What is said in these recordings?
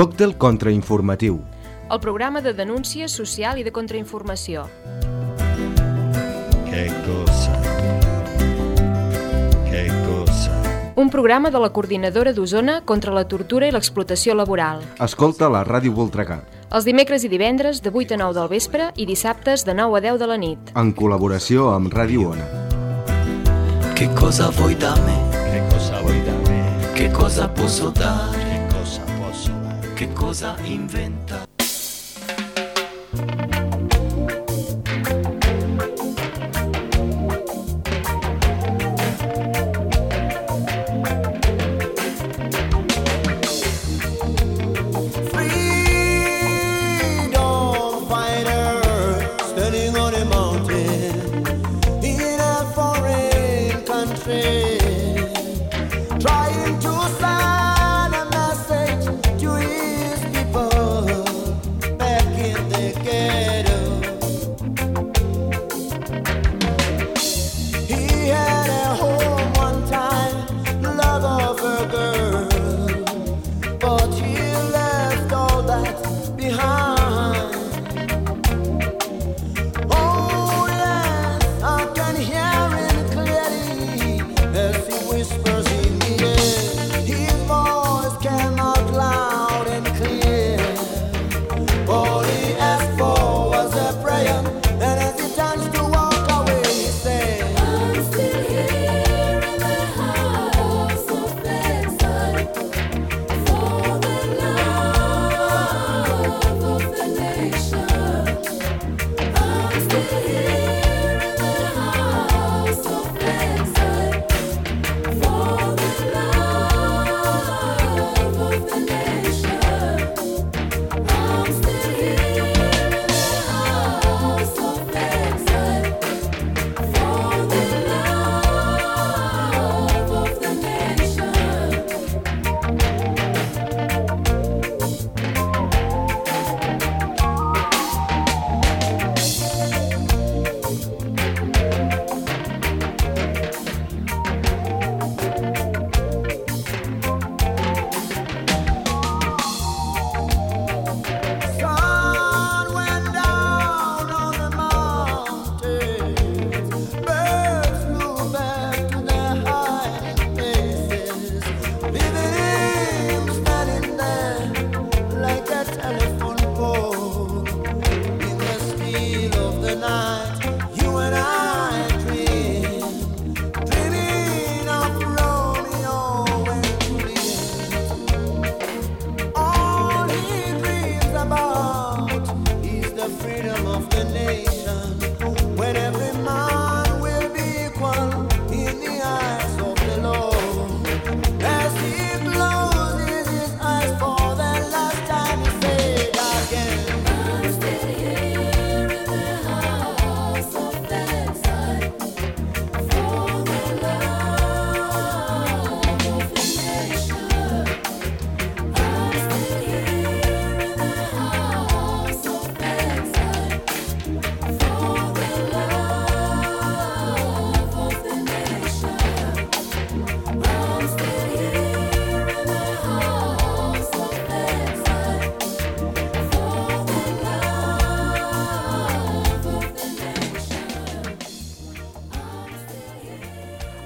Còctel contrainformatiu. El programa de denúncia social i de contrainformació. Che cosa? Che cosa? Un programa de la Coordinadora d'Osona contra la tortura i l'explotació laboral. Escolta la Ràdio Voltregà, Els dimecres i divendres de 8 a 9 del vespre i dissabtes de 9 a 10 de la nit. en col·laboració amb Ràdio Ona. Che cosa vuoi da me? Che cosa vuoi da me? Che cosa posso dare? Che cosa inventa?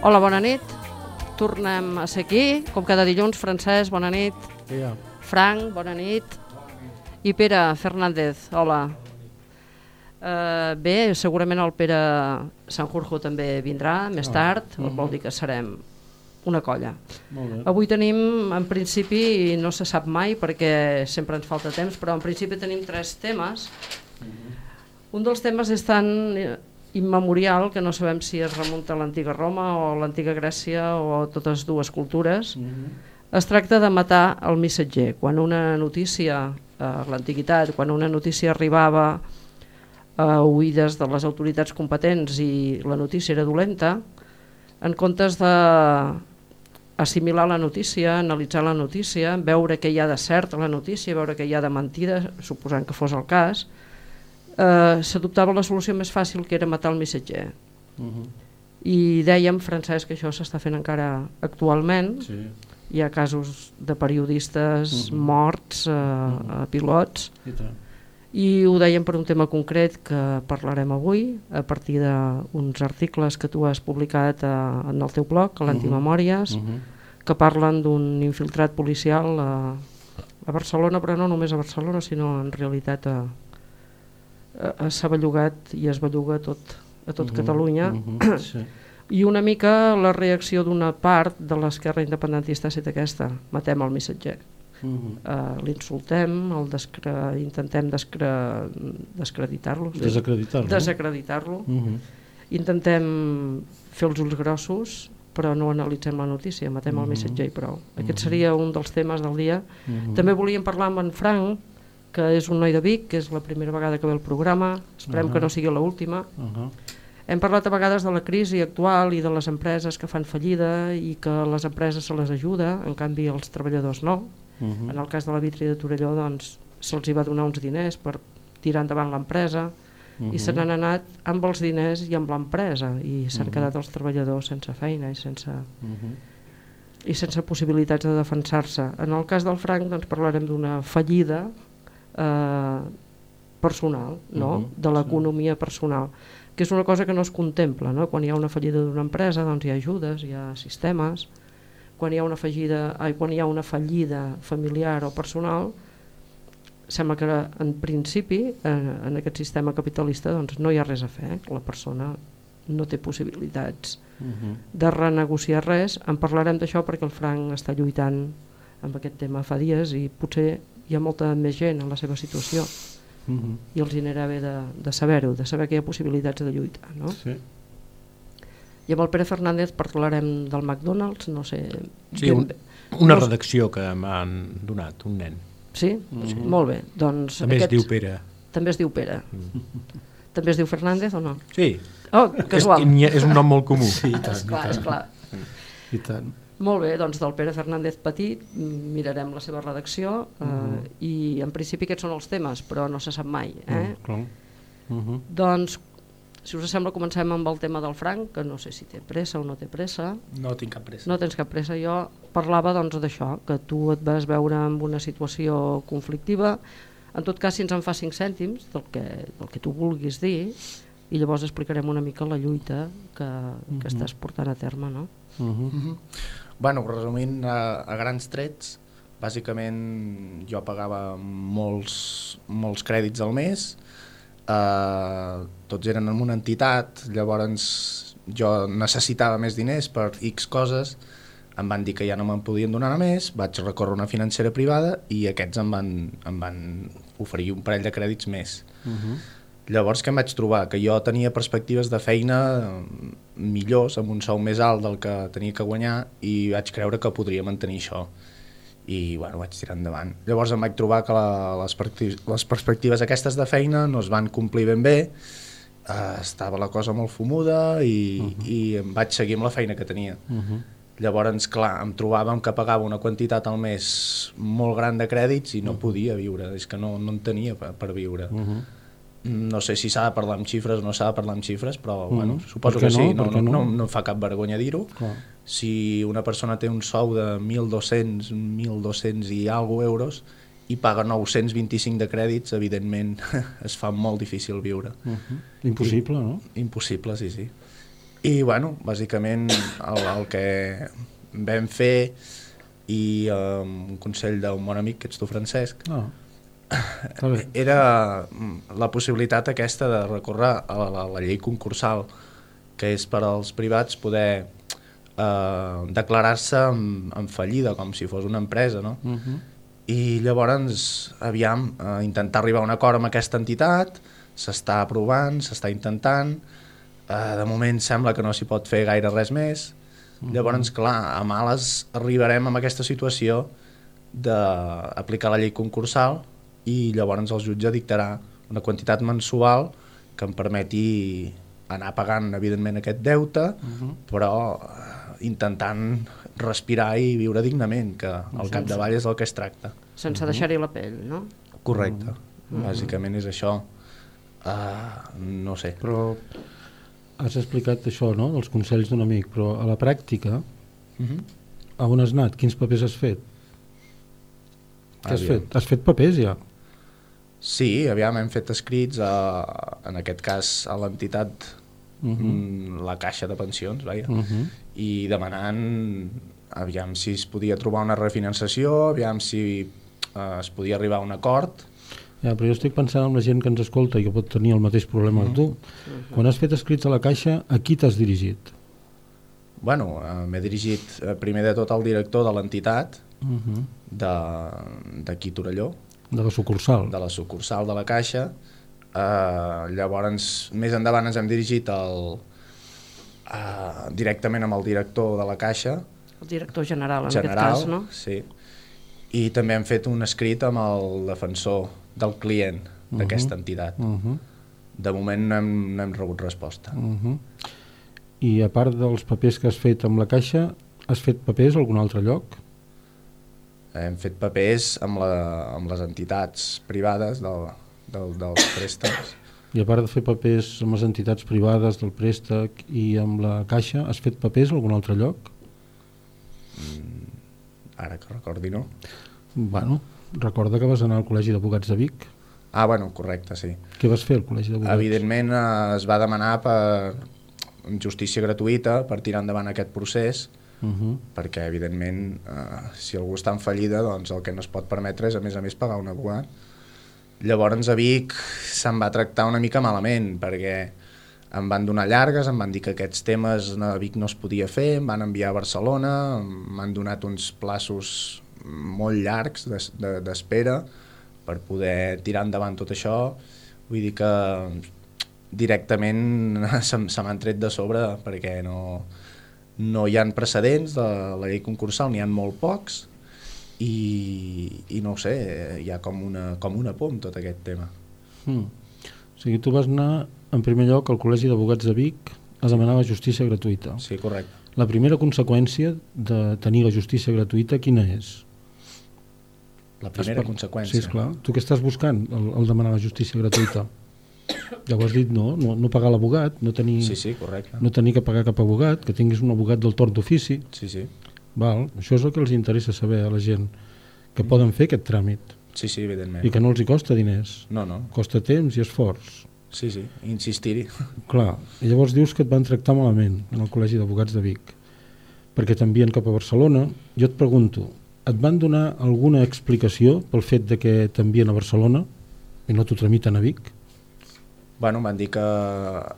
Hola, bona nit. Tornem a ser aquí, com cada dilluns. Francesc, bona nit. Ja. Frank, bona nit. I Pere Fernández, hola. Uh, bé, segurament el Pere Sanjurjo també vindrà més tard, uh vol dir que serem una colla. Molt bé. Avui tenim, en principi, i no se sap mai perquè sempre ens falta temps, però en principi tenim tres temes. Un dels temes és tan immemorial que no sabem si es remunta a l'antiga Roma o a l'antiga Grècia o a totes dues cultures. Es tracta de matar el missatger. Quan una notícia, a l'antiguitat, quan una notícia arribava a oïdes de les autoritats competents i la notícia era dolenta, en comptes de assimilar la notícia, analitzar la notícia, veure què hi ha de cert a la notícia, veure què hi ha de mentida, suposant que fos el cas, eh, s'adoptava la solució més fàcil que era matar el missatger. Uh -huh. I dèiem, Francesc, que això s'està fent encara actualment Sí. hi ha casos de periodistes Mhm. morts, eh, eh, pilots, I tant. i ho dèiem per un tema concret que parlarem avui, a partir d'uns articles que tu has publicat eh, en el teu blog, a l'Antimemòries, Mhm. que parlen d'un infiltrat policial a, a Barcelona, però no només a Barcelona, sinó en realitat a, a, a s'ha bellugat i es belluga tot, a tot Mhm, Catalunya. mhm, Sí. I una mica la reacció d'una part de l'esquerra independentista ha estat aquesta, matem el missatger. Mhm. Uh, L'insultem, el descre... intentem descre... descreditar-lo. Desacreditar-lo. Desacreditar-lo. Mhm. Intentem fer els ulls grossos, però no analitzem la notícia, matem el Mhm. missatger i prou. Aquest seria un dels temes del dia. Mhm. També volíem parlar amb en Frank, que és un noi de Vic, que és la primera vegada que ve al programa, esperem Ahà. que no sigui l'última. Ahà. Hem parlat a vegades de la crisi actual i de les empreses que fan fallida i que les empreses se les ajuda, en canvi els treballadors no. Mhm. En el cas de la Vitri de Torelló doncs, se'ls va donar uns diners per tirar endavant l'empresa i se n'han anat amb els diners i amb l'empresa i s'han quedat els treballadors sense feina i sense, Mhm. i sense possibilitats de defensar-se. En el cas del Frank doncs, parlarem d'una fallida eh, personal, no? Mhm, de l'economia personal, que és una cosa que no es contempla. No? Quan hi ha una fallida d'una empresa doncs hi ha ajudes, hi ha sistemes, quan hi ha una fallida, ai, quan hi ha una fallida familiar o personal sembla que en principi en, en aquest sistema capitalista doncs, no hi ha res a fer, la persona no té possibilitats Mhm. de renegociar res. En parlarem d'això perquè el Frank està lluitant amb aquest tema fa dies i potser hi ha molta més gent en la seva situació Mhm. i els hi anirà bé de, de saber-ho, de saber que hi ha possibilitats de lluitar. No? Sí. I amb el Pere Fernández parlarem del McDonald's, no sé... Sí, ben un, una No redacció que m'han donat, un nen. Sí? sí? Molt bé. Doncs També es aquests- diu Pere. També es diu Pere. També es diu Fernández o no? Sí, Oh, és, casual. ha- és un nom molt comú. Sí, i tant, Esclar, esclar. i tant. Molt bé, doncs del Pere Fernández Petit mm, mirarem la seva redacció eh, i en principi aquests són els temes, però no se sap mai. Eh? Mm, clar. Mhm. Doncs, si us sembla, comencem amb el tema del Frank, que no sé si té pressa o no té pressa. No tinc cap pressa. No tens cap pressa. Jo parlava doncs d'això, que tu et vas veure en una situació conflictiva. En tot cas, si ens en fa 5 cèntims del que, del que tu vulguis dir, i llavors explicarem una mica la lluita que, que estàs portant a terme, no? Mhm. Bueno, resumint a, a grans trets, bàsicament jo pagava molts, molts crèdits al mes, eh, tots eren en una entitat, llavors jo necessitava més diners per X coses, em van dir que ja no me'n podien donar més, vaig recórrer una financera privada i aquests em van, em van oferir un parell de crèdits més. Llavors què em vaig trobar? Que jo tenia perspectives de feina eh, millors, amb un sou més alt del que tenia que guanyar i vaig creure que podria mantenir això i bueno, vaig tirar endavant. Llavors em vaig trobar que la, les, les perspectives aquestes de feina no es van complir ben bé, eh, estava la cosa molt fumuda i, uh -huh. i em vaig seguir amb la feina que tenia. Uh -huh. Llavors, clar, em trobàvem que pagava una quantitat al mes molt gran de crèdits i no uh -huh. podia viure, és que no, no en tenia per, per viure. Uh -huh. No sé si s'ha de parlar amb xifres o no s'ha de parlar amb xifres, però uh -huh. bueno, suposo que sí, no? no, què no, no? no, no em fa cap vergonya dir-ho. Si una persona té un sou de 1.200, 1.200 i alguna euros i paga 925 de crèdits, evidentment es fa molt difícil viure. Mhm. Impossible, no? Impossible, sí, sí. I, bueno, bàsicament el, el que vam fer i amb un consell d'un bon amic, que ets tu, Francesc, Ah. Era mm, la possibilitat aquesta de recórrer a la, la, la llei concursal, que és per als privats poder eh, declarar-se en, en fallida, com si fos una empresa, no? Mhm. I llavors, aviam, eh, intentar arribar a un acord amb aquesta entitat, s'està aprovant, s'està intentant, eh, de moment sembla que no s'hi pot fer gaire res més, llavors, clar, a males arribarem a aquesta situació d'aplicar la llei concursal i llavors el jutge dictarà una quantitat mensual que em permeti anar pagant, evidentment, aquest deute, però eh, intentant respirar i viure dignament, que al capdavall és el que es tracta. Sense deixar-hi la pell, no? Correcte. Bàsicament és això. Uh, no sé. Però has explicat això, no?, dels consells d'un amic, però a la pràctica Mhm. A on has anat? Quins papers has fet? Què has fet? Has fet papers ja? Sí, aviam, hem fet escrits, a, en aquest cas a l'entitat, uh Mhm. -huh. la Caixa de Pensions, vaja, uh Mhm. -huh. i demanant, aviam si es podia trobar una refinançació, aviam si eh, es podia arribar a un acord. Ja, però jo estic pensant en la gent que ens escolta i que pot tenir el mateix problema Mhm. que tu. Quan has fet escrits a la Caixa, a qui t'has dirigit? Bueno, eh, m'he dirigit eh, primer de tot al director de l'entitat, Uh -huh. de- d'aquí Torelló, De la sucursal. de la sucursal de la Caixa. Uh, llavors, més endavant ens hem dirigit al, uh, directament amb el director de la Caixa, El director general, en general, aquest cas, no? sí. I també hem fet un escrit amb el defensor del client d'aquesta entitat. Uh -huh. De moment no hem, no hem rebut resposta. Uh -huh. I a part dels papers que has fet amb la Caixa, has fet papers a algun altre lloc? Hem fet papers amb, la, amb les entitats privades del, del, dels préstecs. I a part de fer papers amb les entitats privades del préstec i amb la Caixa, has fet papers a algun altre lloc? Ara que recordi, no? Bueno, recorda que vas anar al Col·legi d'Advocats de Vic. Ah, bueno, correcte, sí. Què vas fer al Col·legi d'Advocats? Evidentment eh, es va demanar per justícia gratuïta per tirar endavant aquest procés Uh -huh. perquè evidentment eh, si algú està en fallida doncs el que no es pot permetre és a més a més pagar un abogat llavors a Vic se'n va tractar una mica malament perquè em van donar llargues, em van dir que aquests temes a Vic no es podia fer, em van enviar a Barcelona, m'han donat uns plaços molt llargs d'es- de- d'espera per poder tirar endavant tot això. Vull dir que directament se, se m'han tret de sobre perquè no, no hi han precedents de la llei concursal, n'hi ha molt pocs i, i no ho sé, hi ha com una, com una por amb tot aquest tema. Mm. O sigui, tu vas anar en primer lloc al Col·legi d'Advocats de Vic a demanar la justícia gratuïta. Sí, correcte. La primera conseqüència de tenir la justícia gratuïta quina és? La primera par- conseqüència. Sí, esclar. Tu què estàs buscant al, al demanar la justícia gratuïta? Ja ho has dit, no? No, no pagar l'abogat, no, tenir, Sí, sí, correcte. no tenir que pagar cap abogat, que tinguis un abogat del torn d'ofici. Sí, sí. Val? Això és el que els interessa saber a la gent, que poden fer aquest tràmit Sí, sí, evidentment. i que no els hi costa diners, No, no. costa temps i esforç. Sí, sí, insistir-hi. Clar, i llavors dius que et van tractar malament en el Col·legi d'Advocats de Vic, perquè t'envien cap a Barcelona. Jo et pregunto, et van donar alguna explicació pel fet de que t'envien a Barcelona i no t'ho tramiten a Vic? Bueno, van dir que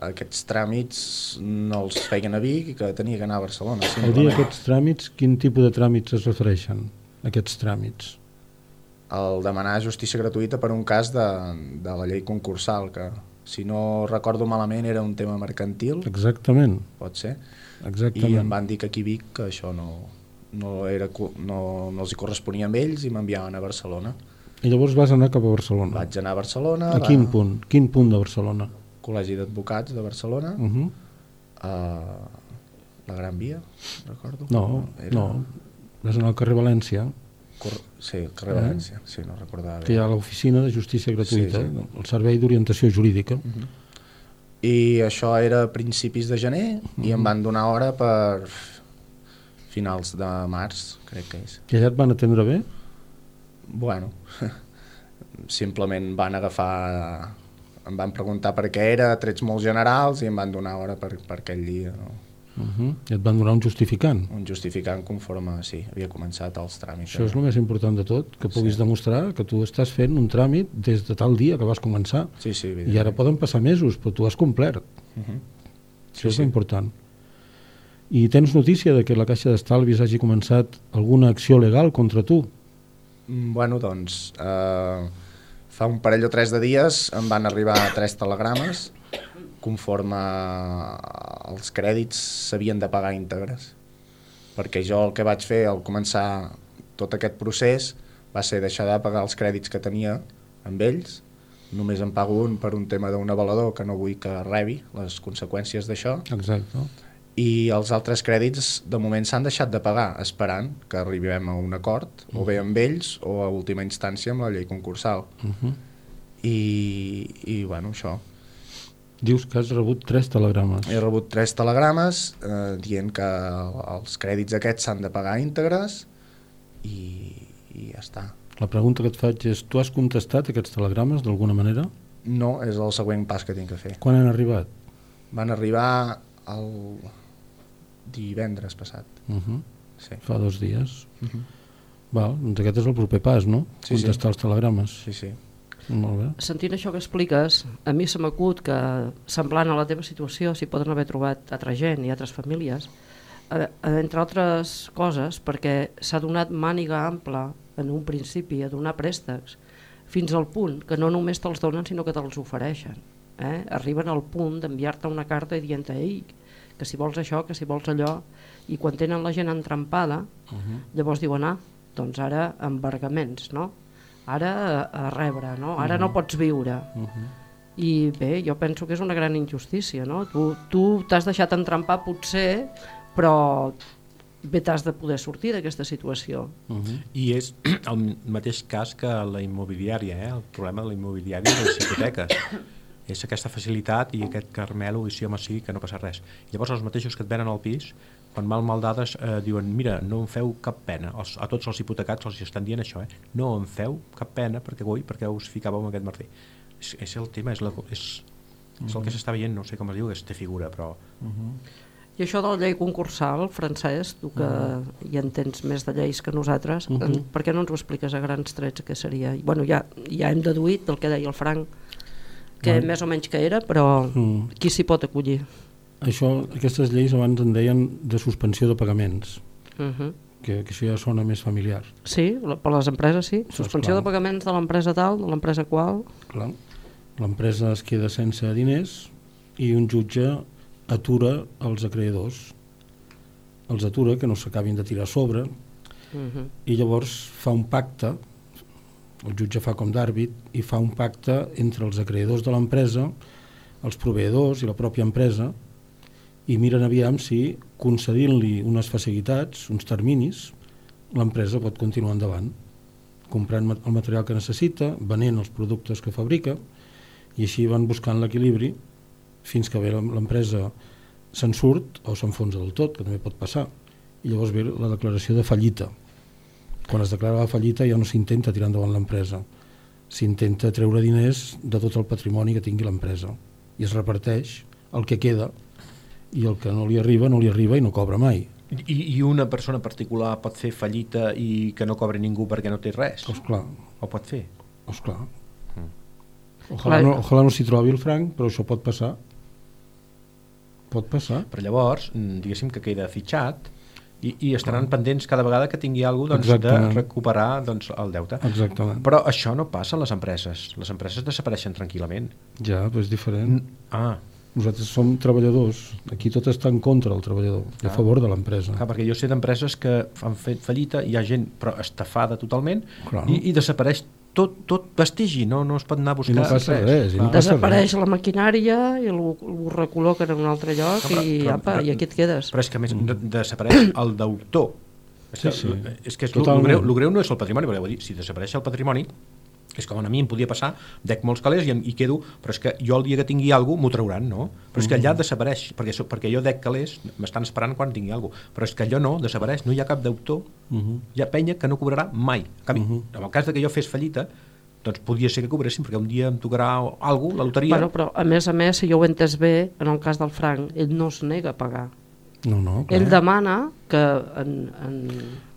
aquests tràmits no els feien a Vic i que tenia que anar a Barcelona. Simplement. aquests tràmits, quin tipus de tràmits es refereixen, aquests tràmits? el demanar justícia gratuïta per un cas de, de la llei concursal, que si no recordo malament era un tema mercantil, Exactament, pot ser, i exactament. em van dir que aquí a Vic que això no, no, era, no, no els hi corresponia amb ells i m'enviaven a Barcelona. I llavors vas anar cap a Barcelona. Vaig anar a Barcelona, A quin punt? Quin punt de Barcelona? Col·legi d'Advocats de Barcelona, Uh -huh. a la Gran Via, recordo. No, Era- no. Vas anar al carrer València, Cor... Sí, carrer Eh? València, sí, no recordava que hi ha l'oficina de justícia gratuïta, Sí, sí. el Servei d'Orientació Jurídica. I això era a principis de gener i em van donar hora per finals de març, crec que és. I allà et van atendre bé? Bueno, simplement van agafar... Em van preguntar per què era, trets molt generals, i em van donar hora per, per aquell dia. No? Uh -huh. I et van donar un justificant. Un justificant conforme, sí, havia començat els tràmits. Això és el més important de tot, que puguis Sí. demostrar que tu estàs fent un tràmit des de tal dia que vas començar. Sí, sí, I ara poden passar mesos, però tu has complert. Uh -huh. Això és important. I tens notícia de que la Caixa d'Estalvis hagi començat alguna acció legal contra tu? Mm, Bueno, doncs, eh, fa un parell o tres de dies em van arribar tres telegrames conforme els crèdits s'havien de pagar íntegres. Perquè jo el que vaig fer al començar tot aquest procés va ser deixar de pagar els crèdits que tenia amb ells, només en pago un per un tema d'un avalador que no vull que rebi les conseqüències d'això, Exacte. I els altres crèdits de moment s'han deixat de pagar esperant que arribem a un acord o bé amb ells o a última instància amb la llei concursal Uh -huh. i, i bueno, això Dius que has rebut tres telegrames. He rebut tres telegrames eh, dient que els crèdits aquests s'han de pagar íntegres i, i ja està. La pregunta que et faig és, tu has contestat aquests telegrames d'alguna manera? No, és el següent pas que tinc que fer. Quan han arribat? Van arribar el divendres passat. Uh -huh. Sí. Fa dos dies. Uh -huh. Val, doncs aquest és el proper pas, no? Sí, sí. Contestar els telegrames. Sí, sí. Molt bé. Sentint això que expliques, a mi se m'acut que, semblant a la teva situació, s'hi poden haver trobat altra gent i altres famílies, eh, eh, entre altres coses, perquè s'ha donat màniga ampla en un principi a donar préstecs, fins al punt que no només te'ls donen, sinó que te'ls ofereixen. Eh? Arriben al punt d'enviar-te una carta dient ei, que si vols això, que si vols allò, i quan tenen la gent entrampada, Uh -huh. llavors diuen, ah, doncs ara embargaments, no? Ara a, a rebre, no? Ara no pots viure. Uh -huh. I bé, jo penso que és una gran injustícia, no? Tu t'has deixat entrampar potser, però bé t'has de poder sortir d'aquesta situació. Uh -huh. I és el mateix cas que la immobiliària, eh? el problema de la immobiliària de les hipoteques. És aquesta facilitat i aquest carmelo i sí home sí que no passa res. Llavors els mateixos que et venen al pis, quan mal mal dades eh, diuen mira, no em feu cap pena, els, a tots els hipotecats els estan dient això, eh? no em feu cap pena perquè ui, perquè us ficàveu en aquest merder. És, és el tema, és, la, és, és el que s'està veient, no sé com es diu aquesta figura, però I això de la llei concursal, Francesc, tu que hi entens més de lleis que nosaltres, Mhm. en, per què no ens ho expliques a grans trets què seria? Bueno, ja, ja hem deduït del que deia el Frank, que Bueno. més o menys que era, però Mm. qui s'hi pot acollir? Això, aquestes lleis abans en deien de suspensió de pagaments, Uh -huh. que, que això ja sona més familiar. Sí, per les empreses sí. Suspensió clar. de pagaments de l'empresa tal, de l'empresa qual. Clar. L'empresa es queda sense diners i un jutge atura els acreedors. Els atura, que no s'acabin de tirar a sobre, Uh -huh. i llavors fa un pacte, el jutge fa com d'àrbit, i fa un pacte entre els acreedors de l'empresa, els proveïdors i la pròpia empresa, i miren aviam si, concedint-li unes facilitats, uns terminis, l'empresa pot continuar endavant, comprant el material que necessita, venent els productes que fabrica, i així van buscant l'equilibri fins que bé l'empresa se'n surt o s'enfonsa del tot, que també pot passar. I llavors ve la declaració de fallita. Quan es declara la fallita ja no s'intenta tirar endavant l'empresa, s'intenta treure diners de tot el patrimoni que tingui l'empresa i es reparteix el que queda i el que no li arriba, no li arriba i no cobra mai. I, I una persona particular pot fer fallita i que no cobri ningú perquè no té res? Esclar, O pot fer? esclar. Mm. Ojalà Clar. no, ojalà no s'hi trobi el franc, però això pot passar. Pot passar. Però llavors, mm, diguéssim que queda fitxat i, i estaran pendents cada vegada que tingui alguna cosa doncs, de recuperar doncs, el deute. Exactament. Però això no passa a les empreses. Les empreses desapareixen tranquil·lament. Ja, però és diferent. Ah, Nosaltres som treballadors. Aquí tot està en contra del treballador i a Ah. favor de l'empresa. clar, perquè jo sé d'empreses que han fet fallita, hi ha gent però estafada totalment Clar. i, i desapareix tot, tot vestigi, no, no es pot anar a I buscar no passa res, i no passa Desapareix la maquinària i ho, recol·loquen en un altre lloc No, però- i, però- apa, però- i aquí et quedes. Però és que a més de, desapareix el deutor. És que, Sí, sí. és, que és, el, greu, el greu no és el patrimoni, perquè vull dir, si desapareix el patrimoni, és com a mi em podia passar, dec molts calés i, em, i quedo, però és que jo el dia que tingui alguna cosa m'ho trauran, no? Però és que allà desapareix, perquè, perquè jo dec calés, m'estan esperant quan tingui alguna cosa, però és que allò no, desapareix, no hi ha cap deutor, Uh -huh. hi ha penya que no cobrarà mai. En, canvi, Mhm. en el cas de que jo fes fallita, doncs podia ser que cobressin, perquè un dia em tocarà alguna cosa, la loteria, Bueno, però a més a més, si jo ho he entès bé, en el cas del Frank, ell no es nega a pagar. No, no, clar. Ell demana que, en, en,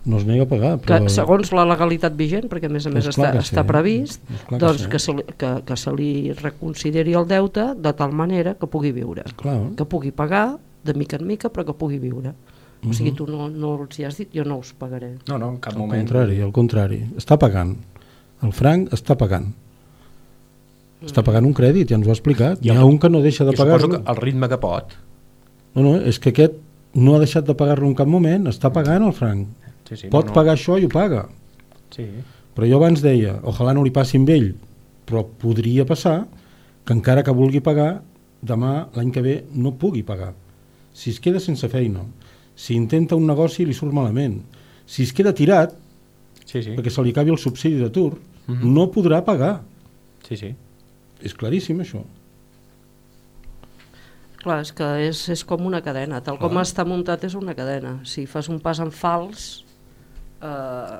no es nega a pagar, que però... segons la legalitat vigent, perquè a més a més està, que sí. està previst, que doncs sí. que se, li, que, que se li reconsideri el deute de tal manera que pugui viure. Clar. Que pugui pagar de mica en mica, però que pugui viure. O Mhm. sigui, tu no, no els hi has dit, jo no us pagaré. No, no, en cap Al moment. contrari, al contrari. Està pagant. El franc està pagant. Està pagant un crèdit, ja ens ho ha explicat. Hi ha un que no deixa de i suposo pagar-lo. que el ritme que pot. No, no, és que aquest no ha deixat de pagar-lo en cap moment, està pagant el franc. Sí, sí, Pot no, no. pagar això i ho paga. Sí. Però jo abans deia, ojalà no li passi amb ell, però podria passar que encara que vulgui pagar, demà, l'any que ve, no pugui pagar. Si es queda sense feina, si intenta un negoci li surt malament, si es queda tirat, Sí, sí. perquè se li acabi el subsidi d'atur, Mhm. no podrà pagar. sí, sí. És claríssim, això. Clar, és que és, és com una cadena, tal com Clar. està muntat és una cadena. Si fas un pas en fals, eh,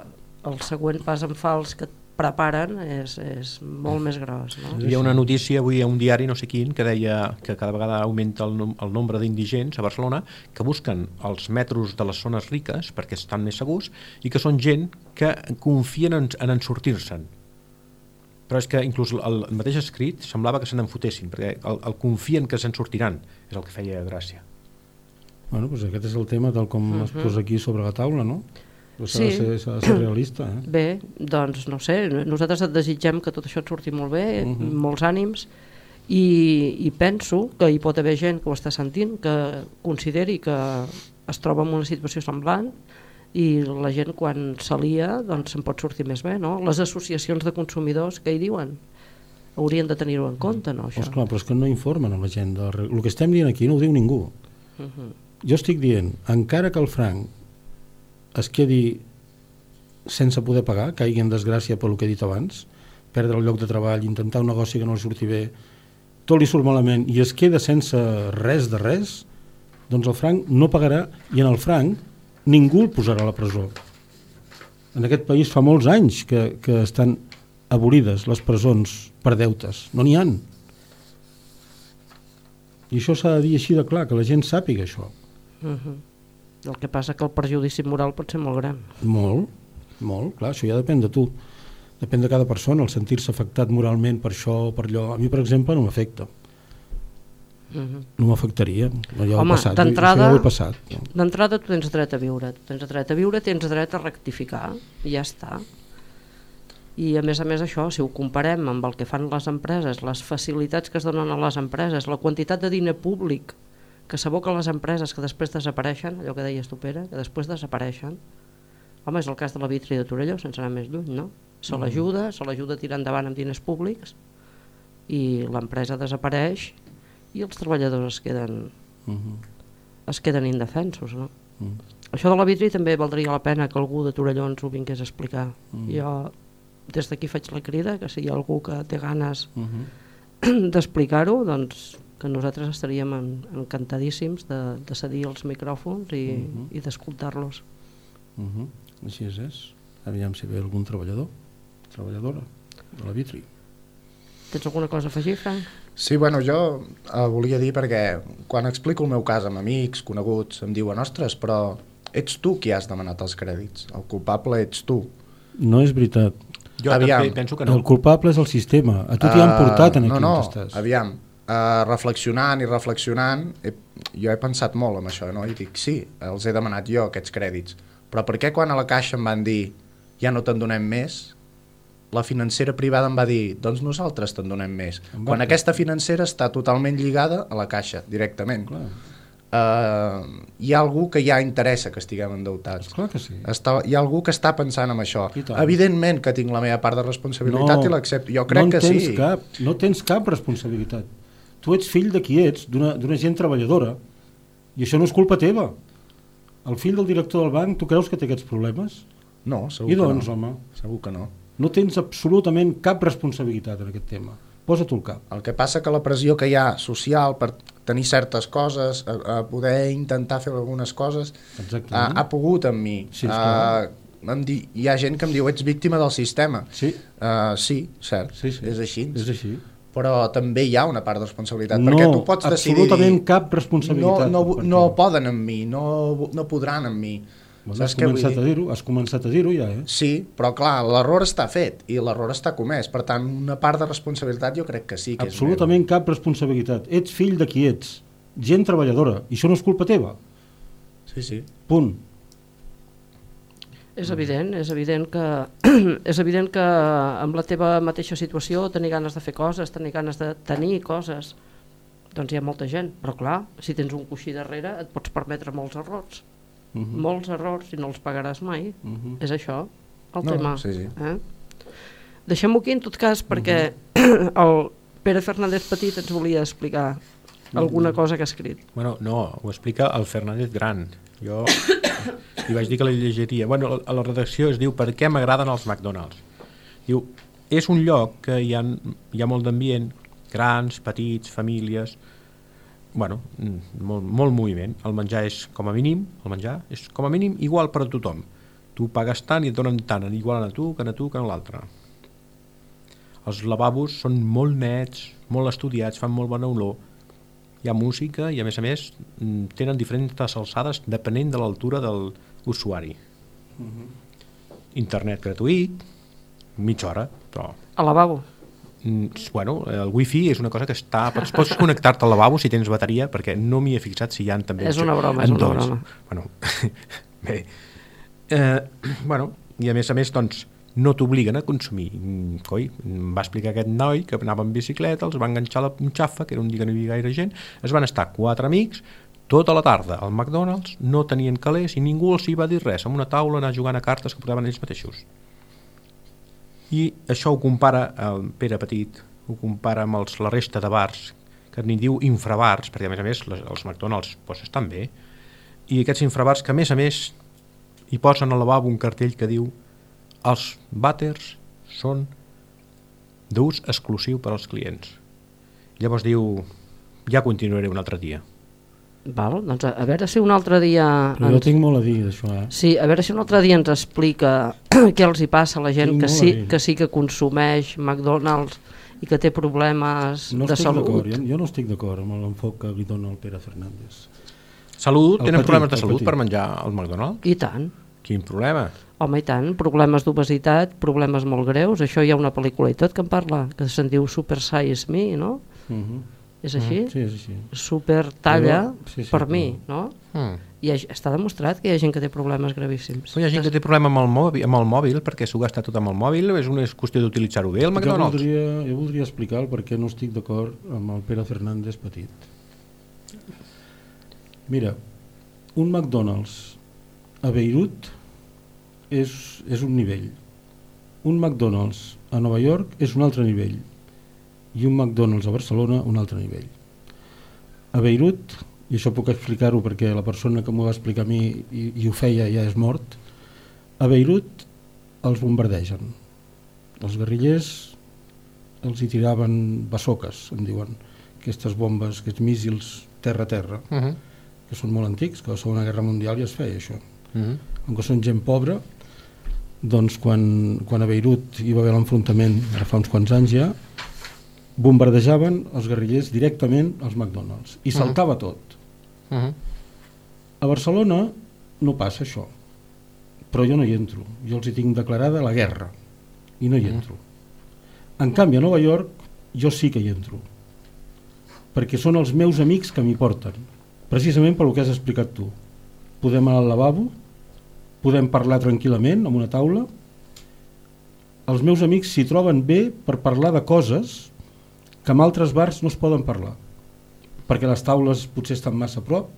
el següent pas en fals que et preparen és, és molt més gros. No? Hi havia una notícia avui a un diari, no sé quin, que deia que cada vegada augmenta el, nom- el nombre d'indigents a Barcelona que busquen els metros de les zones riques perquè estan més segurs i que són gent que confien en, en, en sortir-se'n. Però és que inclús el, el mateix escrit semblava que se n'en fotessin, perquè el, el confien que se'n sortiran, és el que feia gràcia. Bueno, doncs aquest és el tema tal com es Mhm. posa aquí sobre la taula, no? Però s'ha de Sí. ser, s'ha de ser realista, eh? Bé, doncs no sé, nosaltres et desitgem que tot això et surti molt bé, Mhm. molts ànims, i, i penso que hi pot haver gent que ho està sentint, que consideri que es troba en una situació semblant i la gent quan s'alia doncs se'n pot sortir més bé, no? Les associacions de consumidors, què hi diuen? Haurien de tenir-ho en compte, no, això? Esclar, però és que no informen a la gent. De... re- El que estem dient aquí no ho diu ningú. Mhm. Jo estic dient, encara que el franc es quedi sense poder pagar, caigui en desgràcia pel que he dit abans, perdre el lloc de treball, intentar un negoci que no li surti bé, tot li surt malament i es queda sense res de res, doncs el franc no pagarà i en el franc ningú el posarà a la presó. En aquest país fa molts anys que, que estan abolides les presons per deutes. No n'hi han. I això s'ha de dir així de clar, que la gent sàpiga això. Mhm. El que passa que el perjudici moral pot ser molt gran. Molt, molt, clar, això ja depèn de tu. Depèn de cada persona, el sentir-se afectat moralment per això o per allò. A mi, per exemple, no m'afecta. Mhm. No m'afectaria. Ja Home, d'entrada- ja. D'entrada tu tens dret a viure, tu tens dret a viure, tens dret a rectificar, i ja està. I a més a més això, si ho comparem amb el que fan les empreses, les facilitats que es donen a les empreses, la quantitat de diner públic que s'aboca les empreses que després desapareixen, allò que deies tu Pere, que després desapareixen, home, és el cas de la Vitri de Torelló, sense anar més lluny, no? Se Mm. l'ajuda, se l'ajuda a tirar endavant amb diners públics i l'empresa desapareix i els treballadors es queden Mhm. es queden indefensos, no? Mm. Això de la vitri també valdria la pena que algú de Torelló ens ho vingués a explicar. Mm. Jo des d'aquí faig la crida, que si hi ha algú que té ganes Mhm. d'explicar-ho, doncs que nosaltres estaríem en, encantadíssims de, de cedir els micròfons i, Mhm. i d'escoltar-los. Mhm. Així és, és. Aviam si ve algun treballador, treballadora de la Vitri. Tens alguna cosa a afegir, Frank? Sí, bueno, jo eh, volia dir perquè quan explico el meu cas amb amics, coneguts, em diuen, ostres, però ets tu qui has demanat els crèdits, el culpable ets tu. No és veritat. Jo Aviam. també penso que no. El culpable és el sistema. A tu t'hi han Eh, portat en aquí no, no, on estàs. aviam, uh, reflexionant i reflexionant, he, jo he pensat molt en això, no? i dic, sí, els he demanat jo aquests crèdits, però per què quan a la caixa em van dir ja no te'n donem més, la financera privada em va dir doncs nosaltres te'n donem més, va quan aquesta financera està totalment lligada a la caixa, directament. Clar, Uh, hi ha algú que ja interessa que estiguem endeutats. clar que sí. Està, hi ha algú que està pensant en això. Evidentment que tinc la meva part de responsabilitat i l'accepto. Jo crec no que tens sí. Cap, no tens cap responsabilitat. Tu ets fill de qui ets, d'una gent treballadora, i això no és culpa teva. El fill del director del banc, tu creus que té aquests problemes? No, segur I que doncs, no. home, Segur que no. no tens absolutament cap responsabilitat en aquest tema. Posa-t'ho al cap. El que passa que la pressió que hi ha social per tenir certes coses, a, a poder intentar fer algunes coses, ha, ha pogut amb mi. Sí, uh, em di, hi ha gent que em diu ets víctima del sistema. Sí, Uh, sí, cert, sí, sí. és així. És així. Però també hi ha una part de responsabilitat, No, perquè tu pots decidir... absolutament dir, cap responsabilitat No, no, no poden amb mi, no, no podran amb mi. Bueno, has Saps començat a dir? has començat a dir-ho ja, eh? Sí, però clar, l'error està fet i l'error està comès. Per tant, una part de responsabilitat jo crec que sí que Absolutament cap responsabilitat. Ets fill de qui ets. Gent treballadora. I això no és culpa teva. és. Sí, sí. Punt. És evident, és evident que és evident que amb la teva mateixa situació tenir ganes de fer coses, tenir ganes de tenir coses, doncs hi ha molta gent, però clar, si tens un coixí darrere et pots permetre molts errors, Uh -huh. molts errors i no els pagaràs mai. Uh -huh. És això, el No, tema. sí, sí. Eh? Deixem-ho aquí en tot cas perquè el Pere Fernández Petit ens volia explicar alguna cosa que ha escrit. Bueno, no, ho explica el Fernández Gran. Jo li vaig dir que la llegiria. Bueno, a la redacció es diu per què m'agraden els McDonald's. Diu, és un lloc que hi ha, hi ha molt d'ambient, grans, petits, famílies, bueno, molt, molt moviment. El menjar és com a mínim, el menjar és com a mínim igual per a tothom. Tu pagues tant i et donen tant, igual a tu que a tu que a l'altre. Els lavabos són molt nets, molt estudiats, fan molt bona olor. Hi ha música i, a més a més, mm, tenen diferents alçades depenent de l'altura del usuari. Internet gratuït, mitja hora, però Al lavabo. Mm, bueno, el wifi és una cosa que està... Pots, pots connectar-te al lavabo si tens bateria, perquè no m'hi he fixat si hi ha també... És una broma, és una broma. Bueno, bé. Eh, bueno, i a més a més, doncs, no t'obliguen a consumir. Mm, Coi, em va explicar aquest noi que anava en bicicleta, els va enganxar la xafa, que era un dia que no hi havia gaire gent, es van estar quatre amics, tota la tarda al McDonald's, no tenien calés i ningú els hi va dir res, amb una taula anar jugant a cartes que portaven ells mateixos. I això ho compara el Pere Petit ho compara amb els, la resta de bars que n'hi diu infrabars perquè a més a més les, els McDonald's doncs, estan bé. I aquests infrabars que a més a més hi posen al lavabo un cartell que diu els vàters són d'ús exclusiu per als clients llavors diu ja continuaré un altre dia Val? Doncs a, a veure si un altre dia... Però jo tinc molt a dir d'això, eh? Sí, a veure si un altre dia ens explica què els hi passa a la gent Tinc que sí, que sí que consumeix McDonald's i que té problemes No de estic salut. jo, jo no estic d'acord amb l'enfoc que li dona el Pere Fernández. Salut, El tenen petit, problemes de salut petit. per menjar al McDonald's? I tant. Quin problema? Home, i tant, problemes d'obesitat, problemes molt greus, això hi ha una pel·lícula i tot que en parla, que se'n diu Super Size Me, no? Uh -huh. És així? Sí, és així. Super talla Però- sí, sí, per però- mi, no? Mm. I està demostrat que hi ha gent que té problemes gravíssims. Però hi ha gent que té problema amb el, mòbil, amb el mòbil perquè s'ho gasta tot amb el mòbil, és una qüestió d'utilitzar-ho bé, el Jo McDonald's. voldria, jo voldria explicar el per què no estic d'acord amb el Pere Fernández petit. Mira, un McDonald's a Beirut és, és un nivell. Un McDonald's a Nova York és un altre nivell. I un McDonald's a Barcelona un altre nivell. A Beirut, i això puc explicar-ho perquè la persona que m'ho va explicar a mi i, i ho feia ja és mort, a Beirut els bombardegen. Els guerrillers els hi tiraven bassoques, en diuen, aquestes bombes, aquests míssils terra-terra, Uh -huh. que són molt antics, que a la Segona Guerra Mundial ja es feia això. Uh -huh. Com que són gent pobra, doncs quan, quan a Beirut hi va haver l'enfrontament, ara fa uns quants anys ja, bombardejaven els guerrillers directament als McDonald's i saltava tot. Uh -huh. A Barcelona no passa això, però jo no hi entro. Jo els hi tinc declarada la guerra i no hi entro. En canvi, a Nova York jo sí que hi entro, perquè són els meus amics que m'hi porten, precisament per el que has explicat tu. Podem anar al lavabo, podem parlar tranquil·lament amb una taula, els meus amics s'hi troben bé per parlar de coses que en altres bars no es poden parlar, perquè les taules potser estan massa a prop,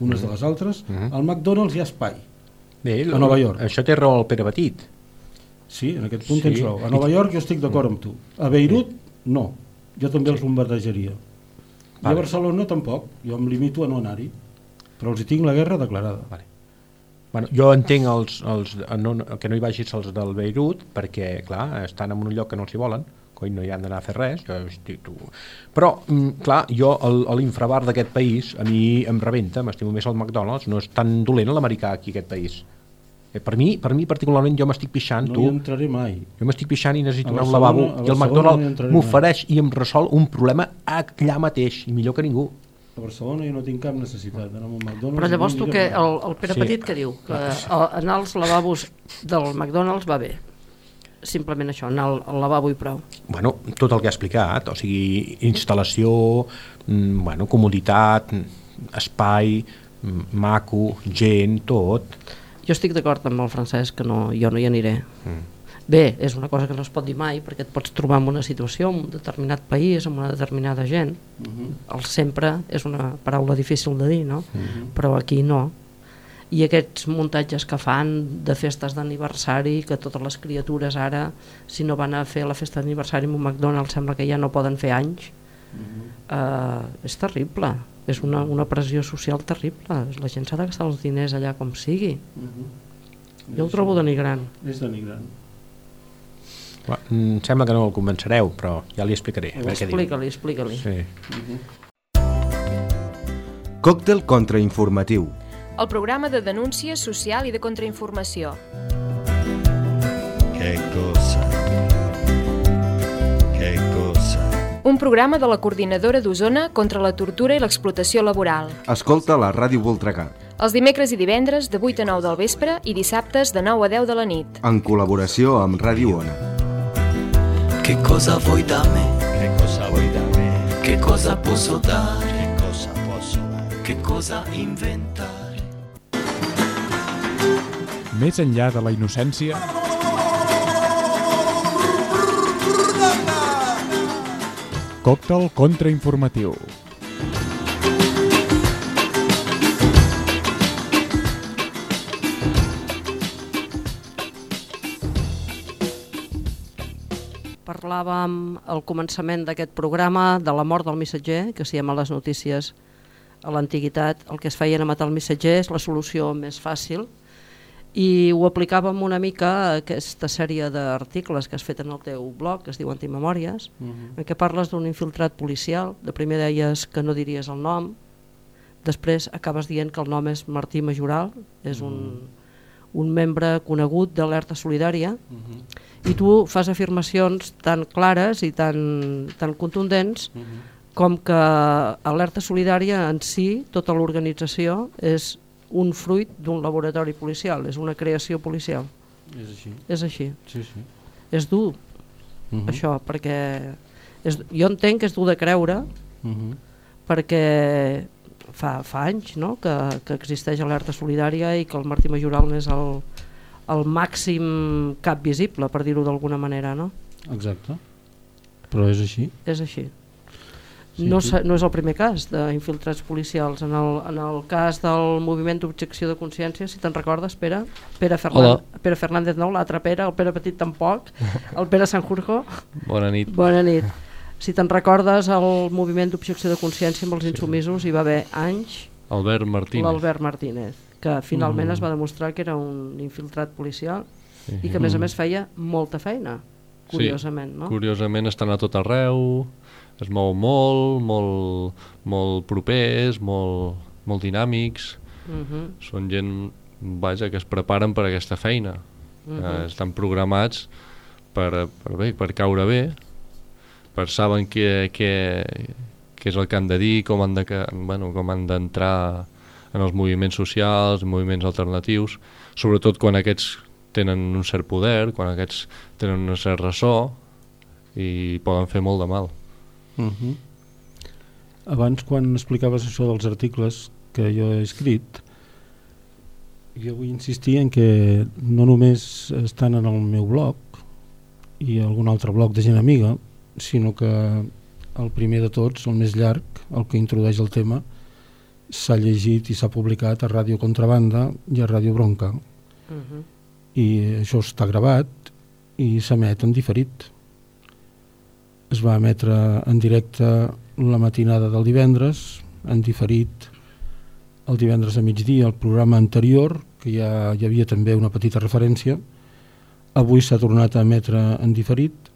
unes de les altres, Mhm. al McDonald's hi ha espai. Bé, A Nova York. Això té raó el Pere Petit. Sí, en aquest punt Sí. tens raó. A Nova York jo estic d'acord amb tu. A Beirut, no. Jo també els bombardejaria. I a Vale. Barcelona tampoc. Jo em limito a no anar-hi. Però els hi tinc la guerra declarada. Vale. Bueno, jo entenc els, els, no, que no hi vagis els del Beirut perquè, clar, estan en un lloc que no els hi volen. Coi, no hi han d'anar a fer res. Jo estic, tu... però, mm, clar, jo l'infrabar d'aquest país a mi em rebenta, m'estimo més el McDonald's. No és tan dolent l'americà aquí aquest país. Eh, per mi, per mi particularment jo m'estic pixant No tu, hi entraré mai. jo m'estic pixant i necessito anar a un Barcelona- lavabo i el McDonald's m'ofereix i em resol un problema allà mateix i millor que ningú A Barcelona jo no tinc cap necessitat d'anar a un McDonald's. Però llavors tu mai. el, el Pere Sí. Petit que diu? Que el- anar als lavabos del McDonald's va bé. Simplement això, anar al, al lavabo i prou. bueno, tot el que ha explicat, o sigui, instal·lació, mm, bueno, comoditat, espai, mm, maco, gent, tot. Jo estic d'acord amb el francès que no, jo no hi aniré. Mm. Bé, és una cosa que no es pot dir mai perquè et pots trobar en una situació, en un determinat país, amb una determinada gent. El sempre és una paraula difícil de dir, no? Però aquí no. I aquests muntatges que fan de festes d'aniversari, que totes les criatures ara, si no van a fer la festa d'aniversari en un McDonald's, sembla que ja no poden fer anys. Uh, és terrible. És una, una pressió social terrible. La gent s'ha de gastar els diners allà com sigui. Jo ho trobo denigrant. És denigrant. Va, Em sembla que no el convencereu, però ja li explicaré. Explica-li, explica-li. Sí. Còctel contrainformatiu. El programa de denúncia social i de contrainformació. Che cosa? Che cosa? Un programa de la Coordinadora d'Osona contra la tortura i l'explotació laboral. Escolta la Ràdio Voltregà, Els dimecres i divendres de 8 a 9 del vespre i dissabtes de 9 a 10 de la nit. en col·laboració amb Ràdio Ona. Che cosa vuoi da me? Che cosa vuoi da me? Che cosa posso dare? Che cosa posso dare? Che cosa inventare? Més enllà de la innocència, còctel contrainformatiu. Parlàvem al començament d'aquest programa de la mort del missatger, que si a les notícies a l'antiguitat el que es feien a matar el missatger és la solució més fàcil. I ho aplicàvem una mica a aquesta sèrie d'articles que has fet en el teu blog, que es diu Antimemòries, en què parles d'un infiltrat policial, de primer deies que no diries el nom, després acabes dient que el nom és Martí Majoral, és un, un membre conegut d'Alerta Solidària, i tu fas afirmacions tan clares i tan, tan contundents com que Alerta Solidària en si, tota l'organització, és un fruit d'un laboratori policial, és una creació policial. És així. És així. Sí, sí. És dur, Mhm. això, perquè és, jo entenc que és dur de creure, Mhm. perquè fa, fa anys no? que, que existeix Alerta Solidària i que el Martí Majoral n'és el, el màxim cap visible, per dir-ho d'alguna manera. No? Exacte. Però és així. És així. Sí, no, no és el primer cas d'infiltrats policials. En el, en el cas del moviment d'objecció de consciència, si te'n recordes, Pere, Pere, Fernan, Pere Fernández no, l'altre Pere, el Pere Petit tampoc, el Pere Sanjurjo, Bona nit. bona nit. Si te'n recordes, el moviment d'objecció de consciència amb els insumisos hi va haver anys Albert Martínez. l'Albert Martínez, que finalment Mm. es va demostrar que era un infiltrat policial Sí. i que a més a Mm. més feia molta feina, curiosament. sí, no? Curiosament estan a tot arreu, es mou molt, molt, molt propers, molt, molt dinàmics, Mhm. són gent vaja, que es preparen per aquesta feina. Mhm. eh, estan programats per, per, bé, per caure bé, per saben què, què, què és el que han de dir, com han de, bueno, com han d'entrar en els moviments socials, moviments alternatius, sobretot quan aquests tenen un cert poder, quan aquests tenen un cert ressò i poden fer molt de mal. Uh Abans, quan explicaves això dels articles que jo he escrit, jo vull insistir en que no només estan en el meu blog i algun altre blog de gent amiga, sinó que el primer de tots, el més llarg, el que introdueix el tema, s'ha llegit i s'ha publicat a Ràdio Contrabanda i a Ràdio Bronca. Mhm. I això està gravat i s'emet en diferit. Es va emetre en directe la matinada del divendres, en diferit el divendres a migdia, el programa anterior, que ja hi havia també una petita referència. Avui s'ha tornat a emetre en diferit.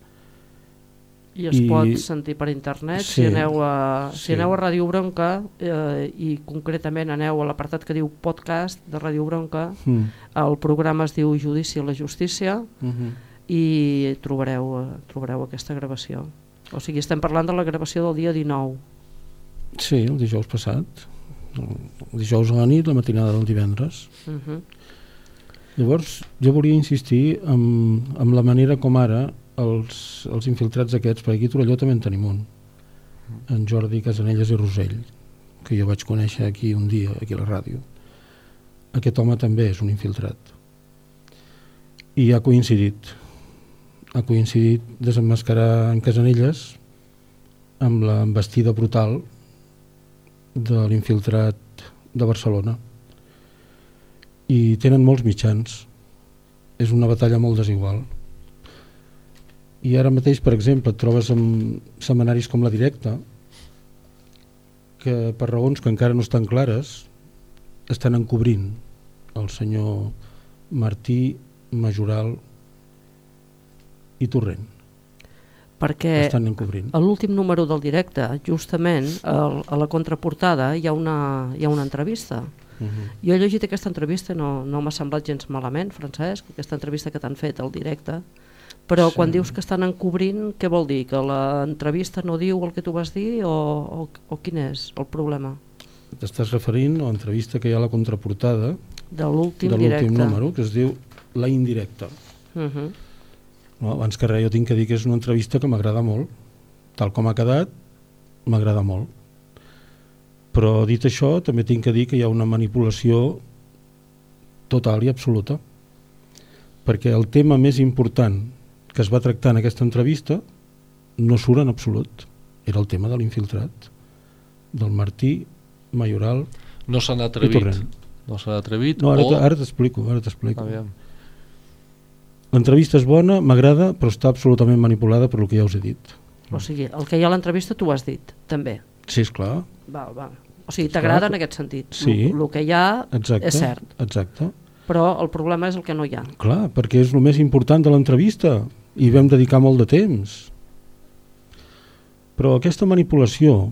I es I- pot sentir per internet, Sí, si, aneu a, si sí. aneu a Ràdio Bronca eh, i concretament aneu a l'apartat que diu podcast de Ràdio Bronca, Mm. el programa es diu Judici a la Justícia Mhm. i trobareu, trobareu aquesta gravació. O sigui, estem parlant de la gravació del dia 19. Sí, el dijous passat. El dijous a la nit, la matinada del divendres. Uh -huh. Llavors, jo volia insistir en, en la manera com ara els, els infiltrats aquests, perquè aquí a Torelló també en tenim un, en Jordi Casanelles i Rosell, que jo vaig conèixer aquí un dia, aquí a la ràdio. Aquest home també és un infiltrat. I ha coincidit. Ha coincidit desenmascarar en Casanelles amb la embestida brutal de l'infiltrat de Barcelona i tenen molts mitjans és una batalla molt desigual i ara mateix per exemple et trobes amb setmanaris com la directa que per raons que encara no estan clares estan encobrint el senyor Martí Majoral i Torrent perquè a l'últim número del directe, justament, al- a la contraportada hi ha una, hi ha una entrevista. Uh -huh. Jo he llegit aquesta entrevista, no, no m'ha semblat gens malament, Francesc, aquesta entrevista que t'han fet al directe, però Sí. quan dius que estan encobrint, què vol dir? Que l'entrevista no diu el que tu vas dir o, o, o quin és el problema T'estàs referint a l'entrevista que hi ha a la contraportada de l'últim número, que es diu La Indirecta. Uh -huh. No, abans que res jo tinc que dir que és una entrevista que m'agrada molt. Tal com ha quedat, m'agrada molt. Però dit això, també tinc que dir que hi ha una manipulació total i absoluta. Perquè el tema més important que es va tractar en aquesta entrevista no surt en absolut. Era el tema de l'infiltrat, del Martí Mayoral No s'han i atrevit. Torrent. No s'han atrevit No, ara, o... ara t'explico, ara t'explico. L'entrevista és bona, m'agrada, però està absolutament manipulada per el que ja us he dit. O sigui, el que hi ha a l'entrevista tu ho has dit, també. Sí, és clar. Val, val. O sigui, t'agrada en aquest sentit. Sí. El que hi ha Exacte, és cert, Exacte. però el problema és el que no hi ha. Clar, perquè és el més important de l'entrevista i vam dedicar molt de temps. Però aquesta manipulació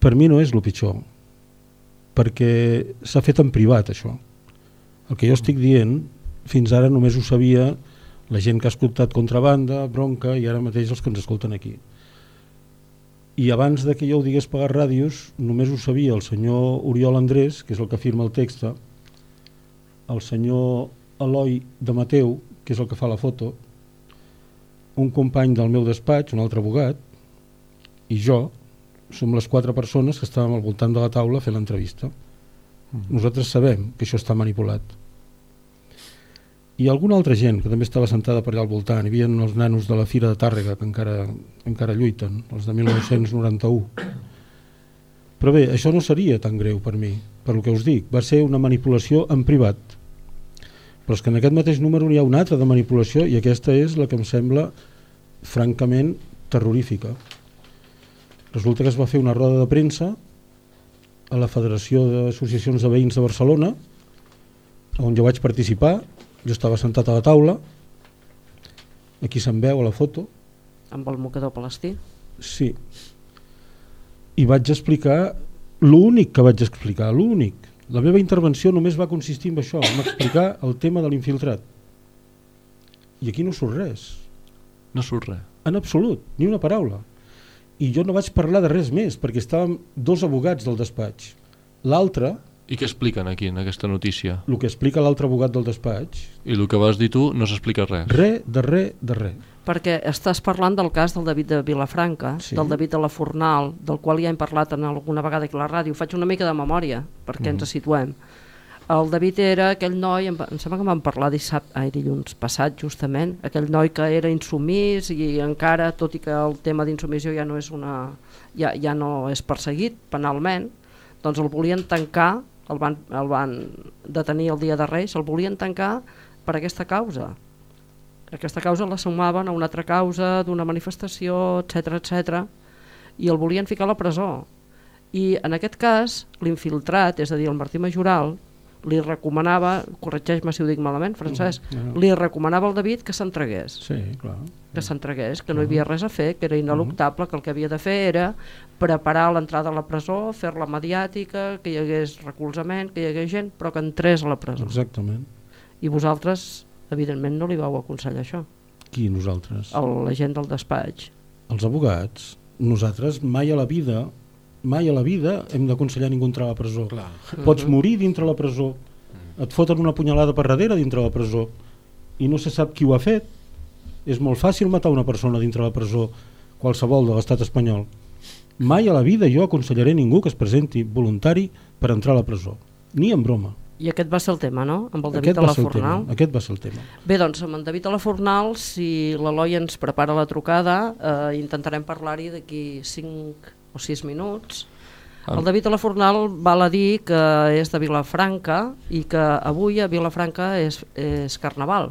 per mi no és el pitjor, perquè s'ha fet en privat això. El que jo estic dient fins ara només ho sabia la gent que ha escoltat contrabanda, bronca i ara mateix els que ens escolten aquí. I abans de que jo ho digués pagar ràdios, només ho sabia el senyor Oriol Andrés, que és el que firma el text, el senyor Eloi de Mateu, que és el que fa la foto, un company del meu despatx, un altre abogat, i jo, som les quatre persones que estàvem al voltant de la taula fent l'entrevista. Nosaltres sabem que això està manipulat. I alguna altra gent que també estava sentada per allà al voltant, hi havia els nanos de la Fira de Tàrrega que encara, encara lluiten, els de 1991. Però bé, això no seria tan greu per mi, per el que us dic, va ser una manipulació en privat. Però és que en aquest mateix número n'hi ha una altra de manipulació i aquesta és la que em sembla francament terrorífica. Resulta que es va fer una roda de premsa a la Federació d'Associacions de Veïns de Barcelona on jo vaig participar, jo estava sentat a la taula, aquí se'n veu a la foto, Amb el mocador palestí. Sí. I vaig explicar l'únic que vaig explicar, l'únic. La meva intervenció només va consistir en això, en explicar el tema de l'infiltrat. I aquí no surt res, No surt res. en absolut, ni una paraula. I jo no vaig parlar de res més, perquè estàvem dos abogats del despatx. L'altre, I què expliquen aquí en aquesta notícia? el que explica l'altre abogat del despatx, I el que vas dir tu no s'explica res. res de res de res. Perquè estàs parlant del cas del David de Vilafranca, Sí. del David de la Fornal, del qual ja hem parlat en alguna vegada aquí a la ràdio. Faig una mica de memòria, perquè Mhm. ens situem. El David era aquell noi, em, em sembla que vam parlar dissabte, ai, dilluns passat justament, aquell noi que era insumís i encara, tot i que el tema d'insumissió ja no és una ja, ja no és perseguit penalment, doncs el volien tancar, el van, el van detenir el dia de Reis, el volien tancar per aquesta causa. Aquesta causa la sumaven a una altra causa d'una manifestació, etc etc i el volien ficar a la presó. I en aquest cas, l'infiltrat, és a dir, el Martí Majoral, li recomanava, corregeix-me si ho dic malament, Francesc, No, no. li recomanava al David que s'entregués Sí, clar. que s'entregués, que no hi havia res a fer, que era ineluctable, que el que havia de fer era preparar l'entrada a la presó, fer-la mediàtica, que hi hagués recolzament, que hi hagués gent, però que entrés a la presó. Exactament. I vosaltres, evidentment, no li vau aconsellar això, Qui nosaltres? a la gent del despatx. els abogats, nosaltres mai a la vida mai a la vida hem d'aconsellar ningú entrar a la presó. Clar. Pots morir dintre la presó, et foten una punyalada per darrere dintre la presó i no se sap qui ho ha fet. És molt fàcil matar una persona dintre la presó, qualsevol de l'estat espanyol. Mai a la vida jo aconsellaré ningú que es presenti voluntari per entrar a la presó, ni en broma. I aquest va ser el tema, no?, amb el David Aquest ser el tema. Fornal. Aquest va ser el tema. Bé, doncs, amb en David de la Fornal, si l'Eloi ens prepara la trucada, eh, intentarem parlar-hi d'aquí 5 o 6 minuts. Ah. El David de la Fornal val a dir que és de Vilafranca i que avui a Vilafranca és, és Carnaval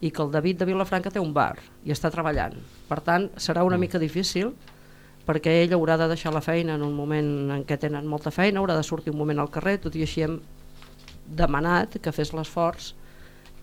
i que el David de Vilafranca té un bar i està treballant. Per tant, serà una mica difícil perquè ell haurà de deixar la feina en un moment en què tenen molta feina, haurà de sortir un moment al carrer, tot i així hem demanat que fes l'esforç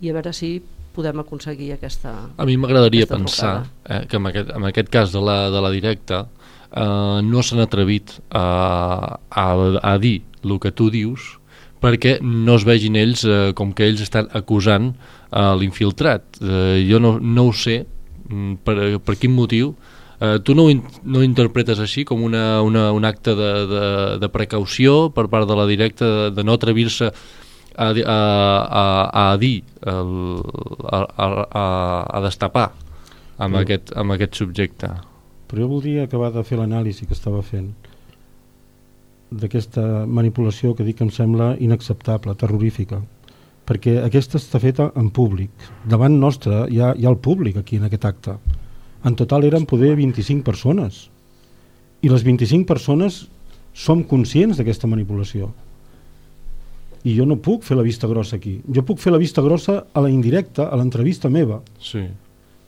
i a veure si podem aconseguir aquesta A mi m'agradaria pensar eh, que en aquest, en aquest cas de la, de la directa eh, no s'han atrevit a, a, a dir el que tu dius perquè no es vegin ells eh, com que ells estan acusant eh, l'infiltrat. Eh, jo no, no ho sé mm, per, per quin motiu. Eh, tu no ho, in, no ho interpretes així com una, una, un acte de, de, de precaució per part de la directa de, de no atrevir-se a, a, a, a dir, el, a, a, a, destapar amb, Mm. aquest, amb aquest subjecte. Però jo voldria acabar de fer l'anàlisi que estava fent d'aquesta manipulació que dic que em sembla inacceptable, terrorífica perquè aquesta està feta en públic davant nostre hi ha, hi ha el públic aquí en aquest acte en total eren poder 25 persones i les 25 persones som conscients d'aquesta manipulació i jo no puc fer la vista grossa aquí jo puc fer la vista grossa a la indirecta a l'entrevista meva Sí.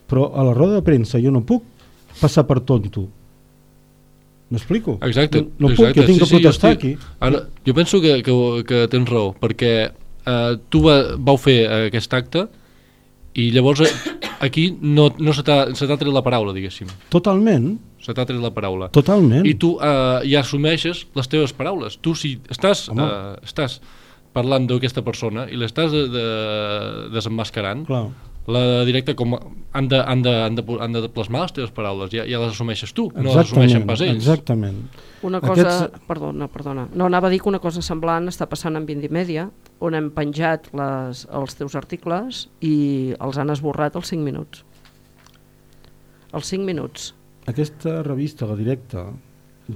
però a la roda de premsa jo no puc passar per tonto m'explico? Exacte, no, no exacte. puc, jo tinc que jo protestar estic- aquí Ara, jo penso que, que, que tens raó, perquè eh, tu va, vau fer eh, aquest acte i llavors eh, aquí no, no se t'ha tret la paraula, diguéssim. totalment Se t'ha tret la paraula. Totalment. I tu eh, ja assumeixes les teves paraules. Tu si estàs, Home. eh, estàs parlant d'aquesta persona i l'estàs de, de, desemmascarant, Clar. La directa com han de, han, de, han, de, han de plasmar les teves paraules, ja, ja les assumeixes tu, no les assumeixen pas ells. exactament Una cosa, Aquests- perdona, perdona, no, anava a dir que una cosa semblant està passant en Vindimèdia, on hem penjat les, els teus articles i els han esborrat als 5 minuts. Els 5 minuts. Aquesta revista, la directa,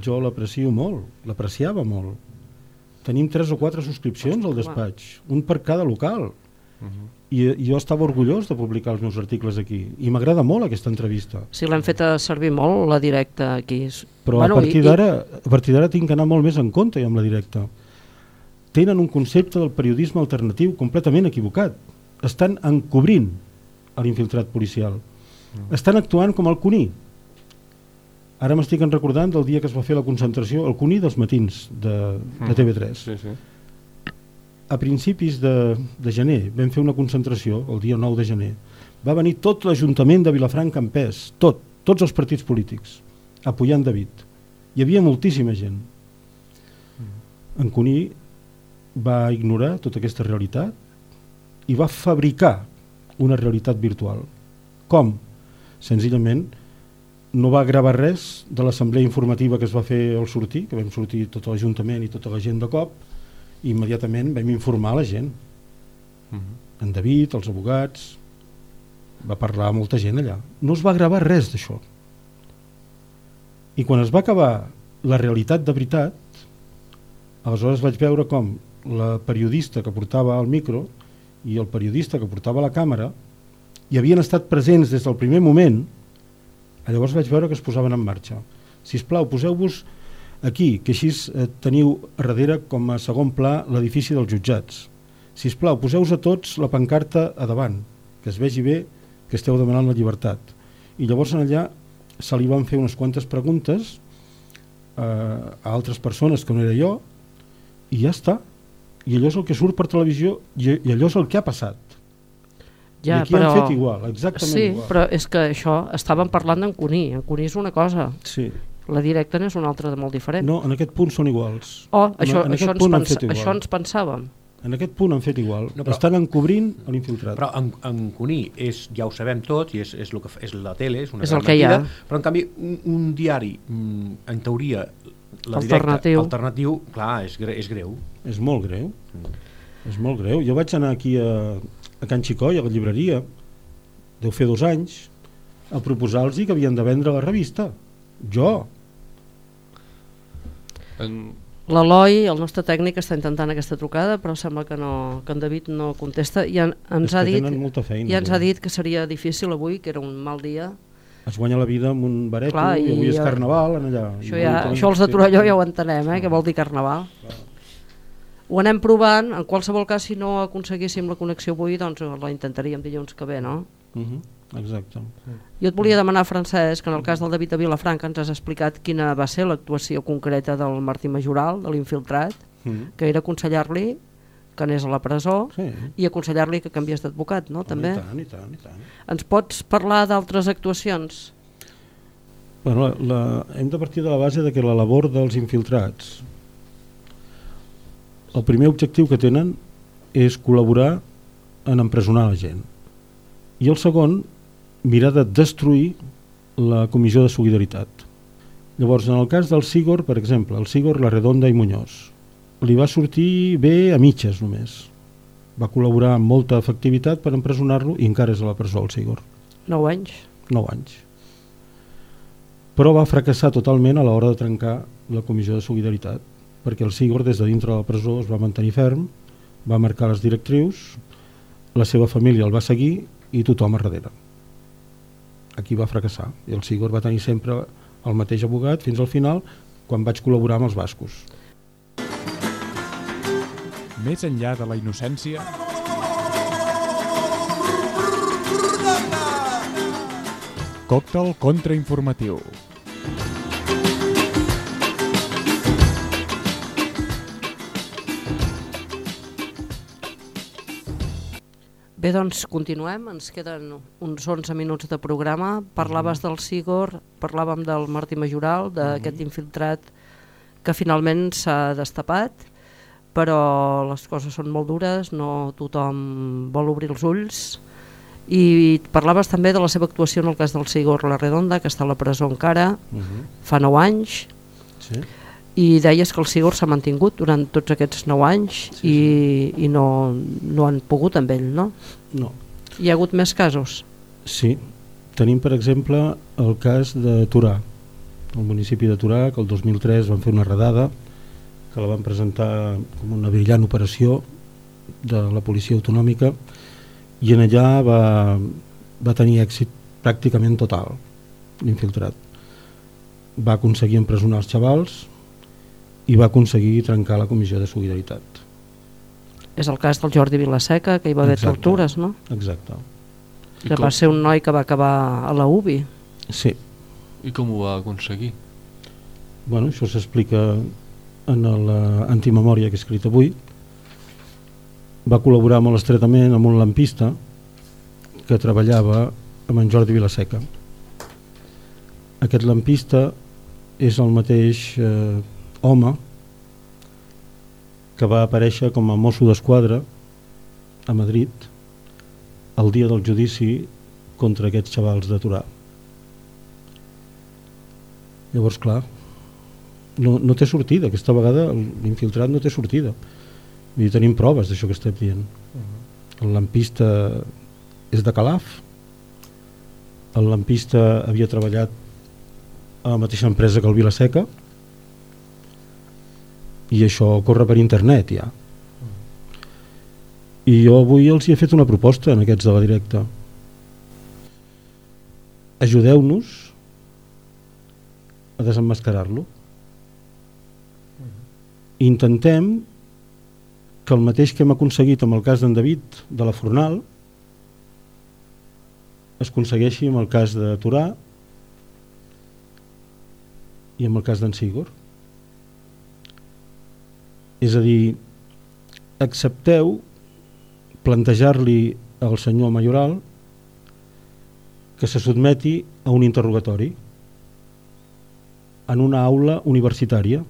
jo l'aprecio molt, l'apreciava molt. Tenim tres o quatre subscripcions al despatx, un per cada local. I, I jo estava orgullós de publicar els meus articles aquí. I m'agrada molt aquesta entrevista. Sí, l'hem fet servir molt la directa aquí. Però Bueno, a partir i- d'ara a partir d'ara tinc que anar molt més en compte i amb la directa. Tenen un concepte del periodisme alternatiu completament equivocat. Estan encobrint l'infiltrat policial. Estan actuant com el cuní. Ara m'estic recordant del dia que es va fer la concentració, el cuní dels matins de, de TV3. Sí, sí. A principis de, de gener vam fer una concentració, el dia 9 de gener. Va venir tot l'Ajuntament de Vilafranca en pes, tot, tots els partits polítics, apoyant David. Hi havia moltíssima gent. En Cuní va ignorar tota aquesta realitat i va fabricar una realitat virtual. Com? Senzillament no va gravar res de l'assemblea informativa que es va fer al sortir, que vam sortir tot l'Ajuntament i tota la gent de cop, i immediatament vam informar la gent. En David, els abogats, va parlar molta gent allà. No es va gravar res d'això. I quan es va acabar la realitat de veritat, aleshores vaig veure com la periodista que portava el micro i el periodista que portava la càmera i havien estat presents des del primer moment, llavors vaig veure que es posaven en marxa. Si us plau, poseu-vos aquí, que així eh, teniu a darrere com a segon pla l'edifici dels jutjats. Si us plau, poseu-vos a tots la pancarta a davant, que es vegi bé que esteu demanant la llibertat. I llavors allà se li van fer unes quantes preguntes eh, a altres persones que no era jo i ja està. I allò és el que surt per televisió i, i allò és el que ha passat. Ja, I aquí però... han fet igual, exactament sí, igual. però és que això, estàvem parlant d'en Cuní, en Cuní és una cosa, Sí. La directa n'és una altra de molt diferent. No, en aquest punt són iguals. Oh, això, en això, aquest ens pensa, això ens pensàvem. En aquest punt han fet igual. No, però- Estan encobrint l'infiltrat. Però en, en Cuní és, ja ho sabem tots, i és, és, lo que, fa- és la tele, és una És gran el que hi ha. mentida, però en canvi un, un diari, mm, en teoria, la Alternatiu. Directa, alternatiu, clar, és, és greu. És molt greu. És molt greu. Jo vaig anar aquí a, a Can Xicoi, a la llibreria, deu fer dos anys, a proposar-los que havien de vendre la revista. Jo. En, L'Eloi, el nostre tècnic, està intentant aquesta trucada, però sembla que, no, que en David no contesta. I en, ens ha dit, feina, ja ens ha dit que seria difícil avui, que era un mal dia. Es guanya la vida amb un bareto Clar, i i avui és carnaval en allà. Això, I ja, això els de Torelló ja ho entenem, eh, que vol dir carnaval. Ho anem provant, en qualsevol cas, si no aconseguíssim la connexió avui, doncs la intentaríem dilluns que ve, no? Uh -huh. Exacte. Jo et volia demanar, Francesc, que en el cas del David de Vilafranca ens has explicat quina va ser l'actuació concreta del Martí Majoral, de l'infiltrat, Mhm. que era aconsellar-li que anés a la presó Sí. i aconsellar-li que canviés d'advocat, no? També. I tant, i tant, i tant. Ens pots parlar d'altres actuacions? Bueno, la, la, hem de partir de la base de que la labor dels infiltrats el primer objectiu que tenen és col·laborar en empresonar la gent i el segon mirar de destruir la comissió de solidaritat llavors en el cas del Sigor per exemple, el Sigor, la Redonda i Muñoz li va sortir bé a mitges només va col·laborar amb molta efectivitat per empresonar-lo i encara és a la presó el Sigor 9 anys. 9 anys però va fracassar totalment a l'hora de trencar la comissió de solidaritat perquè el Sigor des de dintre de la presó es va mantenir ferm, va marcar les directrius, la seva família el va seguir i tothom a darrere. Aquí va fracassar i el Sigor va tenir sempre el mateix abogat fins al final quan vaig col·laborar amb els bascos. Més enllà de la innocència, còctel contrainformatiu. Bé, doncs continuem, ens queden uns 11 minuts de programa. Parlaves del Sigor, parlàvem del Martí Majoral, d'aquest infiltrat que finalment s'ha destapat, però les coses són molt dures, no tothom vol obrir els ulls. I parlaves també de la seva actuació en el cas del Sigor La Redonda, que està a la presó encara, Uh -huh. fa 9 anys, sí. I deies que el Sigor s'ha mantingut durant tots aquests 9 anys sí, i, i no, no han pogut amb ell, no? No. Hi ha hagut més casos? Sí, tenim per exemple el cas de Torà, el municipi de Torà, que el 2003 van fer una redada que la van presentar com una brillant operació de la policia autonòmica i en allà va, va tenir èxit pràcticament total l'infiltrat va aconseguir empresonar els xavals i va aconseguir trencar la comissió de solidaritat És el cas del Jordi Vilaseca, que hi va haver Exacte. tortures, no? exacte I Que com, va ser un noi que va acabar a la UBI. sí, I com ho va aconseguir? Bueno, això s'explica en l'antimemòria que he escrit avui. Va col·laborar molt estretament amb un lampista que treballava amb en Jordi Vilaseca. Aquest lampista és el mateix eh, home que va aparèixer com a mosso d'esquadra a Madrid el dia del judici contra aquests xavals de Torà. Llavors, clar, no, no té sortida, aquesta vegada l'infiltrat no té sortida. Dir, tenim proves d'això que estem dient. El lampista és de Calaf, el lampista havia treballat a la mateixa empresa que el Vilaseca i això corre per internet ja. I jo avui els hi he fet una proposta en aquests de la directa. Ajudeu-nos a desenmascarar-lo. Intentem que el mateix que hem aconseguit amb el cas d'en David de la Fornal es aconsegueixi amb el cas de Torà i amb el cas d'en Sigor. És a dir, accepteu plantejar-li al senyor Mayoral que se sotmeti a un interrogatori en una aula universitària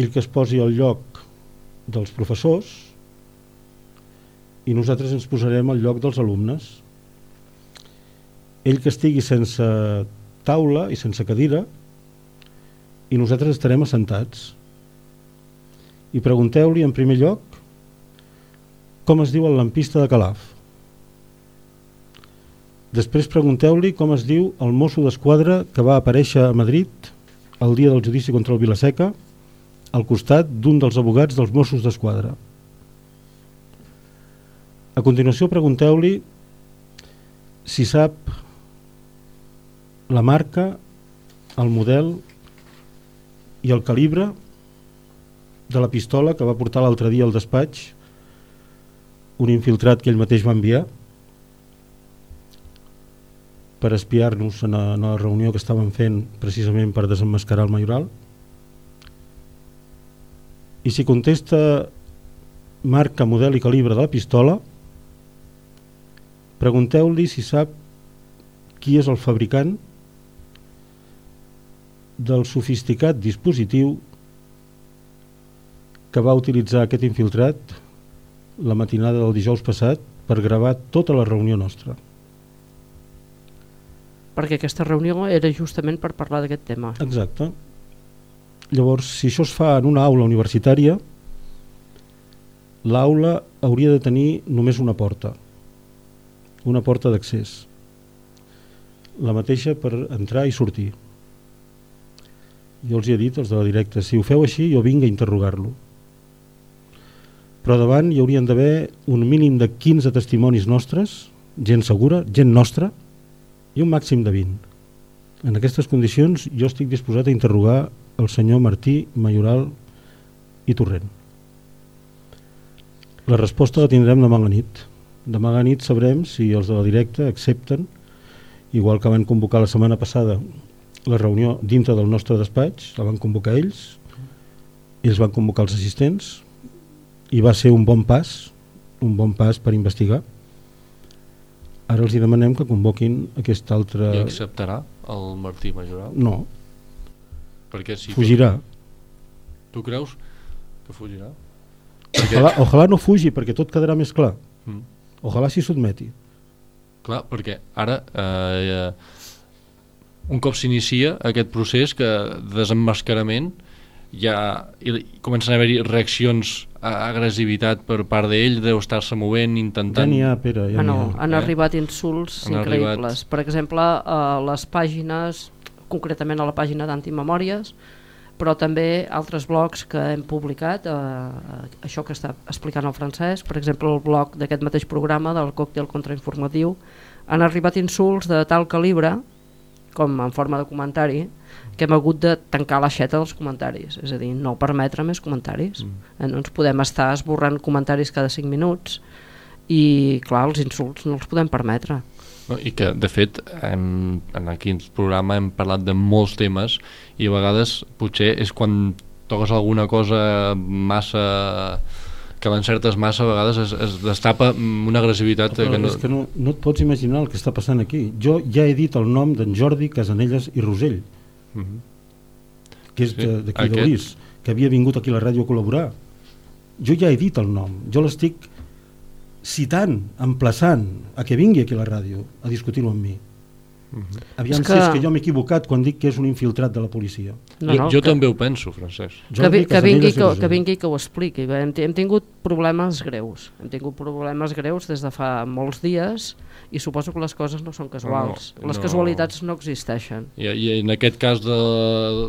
ell que es posi al lloc dels professors i nosaltres ens posarem al lloc dels alumnes. Ell que estigui sense taula i sense cadira i nosaltres estarem assentats i pregunteu-li en primer lloc com es diu el lampista de Calaf després pregunteu-li com es diu el mosso d'esquadra que va aparèixer a Madrid el dia del judici contra el Vilaseca al costat d'un dels abogats dels Mossos d'Esquadra. A continuació pregunteu-li si sap la marca, el model i el calibre de la pistola que va portar l'altre dia al despatx un infiltrat que ell mateix va enviar per espiar-nos en, en la reunió que estàvem fent precisament per desenmascarar el Mayoral i si contesta marca, model i calibre de la pistola, pregunteu-li si sap qui és el fabricant del sofisticat dispositiu que va utilitzar aquest infiltrat la matinada del dijous passat per gravar tota la reunió nostra. Perquè aquesta reunió era justament per parlar d'aquest tema. Exacte. Llavors, si això es fa en una aula universitària, l'aula hauria de tenir només una porta, una porta d'accés, la mateixa per entrar i sortir. Jo els he dit, els de la directa, si ho feu així, jo vinc a interrogar-lo. Però davant hi haurien d'haver un mínim de 15 testimonis nostres, gent segura, gent nostra, i un màxim de 20. En aquestes condicions jo estic disposat a interrogar el senyor Martí Mayoral i Torrent. La resposta la tindrem demà a la nit. Demà a la nit sabrem si els de la directa accepten, igual que van convocar la setmana passada la reunió dintre del nostre despatx, la van convocar ells, ells van convocar els assistents, i va ser un bon pas, un bon pas per investigar. Ara els hi demanem que convoquin aquest altre... I acceptarà el Martí Majoral? No, Perquè si fugirà. Tu, tu creus que fugirà? Ojalà, ojalà no fugi perquè tot quedarà més clar. Mm. Ojalà s'hi sotmeti. Clar, perquè ara eh, un cop s'inicia aquest procés que de desemmascarament ja comencen a haver-hi reaccions agressivitat per part d'ell, deu estar-se movent, Ja intentant... n'hi ha, Pere, ja Ah, no, ha. han Eh? arribat insults Han increïbles. arribat- Per exemple, a les pàgines, concretament a la pàgina d'Antimemòries, però també altres blogs que hem publicat, eh, això que està explicant el francès, per exemple el blog d'aquest mateix programa del còctel contrainformatiu, han arribat insults de tal calibre, com en forma de comentari, que hem hagut de tancar l'aixeta dels comentaris, és a dir, no permetre més comentaris. Mm. No ens podem estar esborrant comentaris cada 5 minuts i, clar, els insults no els podem permetre. No, I que, de fet, hem, en aquí el programa hem parlat de molts temes i a vegades potser és quan toques alguna cosa massa que l'encertes massa a vegades es, es destapa una agressivitat Però que no... és que no, no et pots imaginar el que està passant aquí. Jo ja he dit el nom d'en Jordi Casanelles i Rosell, Mhm. que és Sí, de- d'aquí aquest. d'Orís, que havia vingut aquí a la ràdio a col·laborar. Jo ja he dit el nom, jo l'estic citant, emplaçant a que vingui aquí a la ràdio a discutir-ho amb mi. Mhm. Aviam És si que- és que jo m'he equivocat quan dic que és un infiltrat de la policia. No, jo no, jo que- també ho penso, Francesc. que, vi, que, vingui, que, que vingui que ho expliqui. Hem, hem tingut problemes greus. Hem tingut problemes greus des de fa molts dies i suposo que les coses no són casuals. No, les no. casualitats no existeixen. I, I en aquest cas de,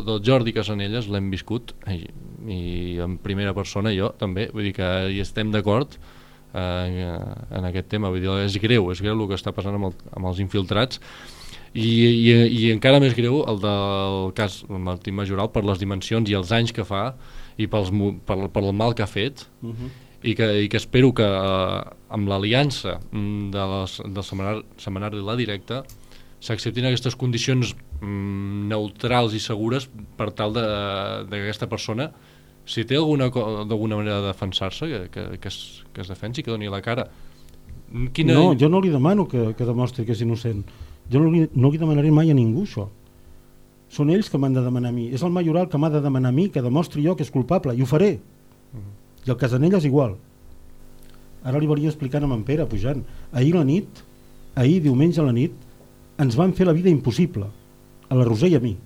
del Jordi Casanelles l'hem viscut i, i en primera persona jo també, vull dir que hi estem d'acord eh, en aquest tema, vull dir, és greu, és greu el que està passant amb, el, amb els infiltrats i, i, i encara més greu el del cas Martí Majoral per les dimensions i els anys que fa i pels, per, per el mal que ha fet Uh -huh. i que, i que espero que eh, amb l'aliança mm, de les, del setmanari, setmanari de la directa s'acceptin aquestes condicions mm, neutrals i segures per tal de, de que aquesta persona si té alguna, d'alguna manera de defensar-se que, que, que, es, que es defensi, que doni la cara Quina... No, jo no li demano que, que demostri que és innocent. Jo no li, no li demanaré mai a ningú això. Són ells que m'han de demanar a mi. És el majoral que m'ha de demanar a mi que demostri jo que és culpable, i ho faré. I el Casanelles igual. Ara li varia explicant amb en Pere, pujant. Ahir la nit, ahir diumenge a la nit, ens van fer la vida impossible, a la Roser i a mi.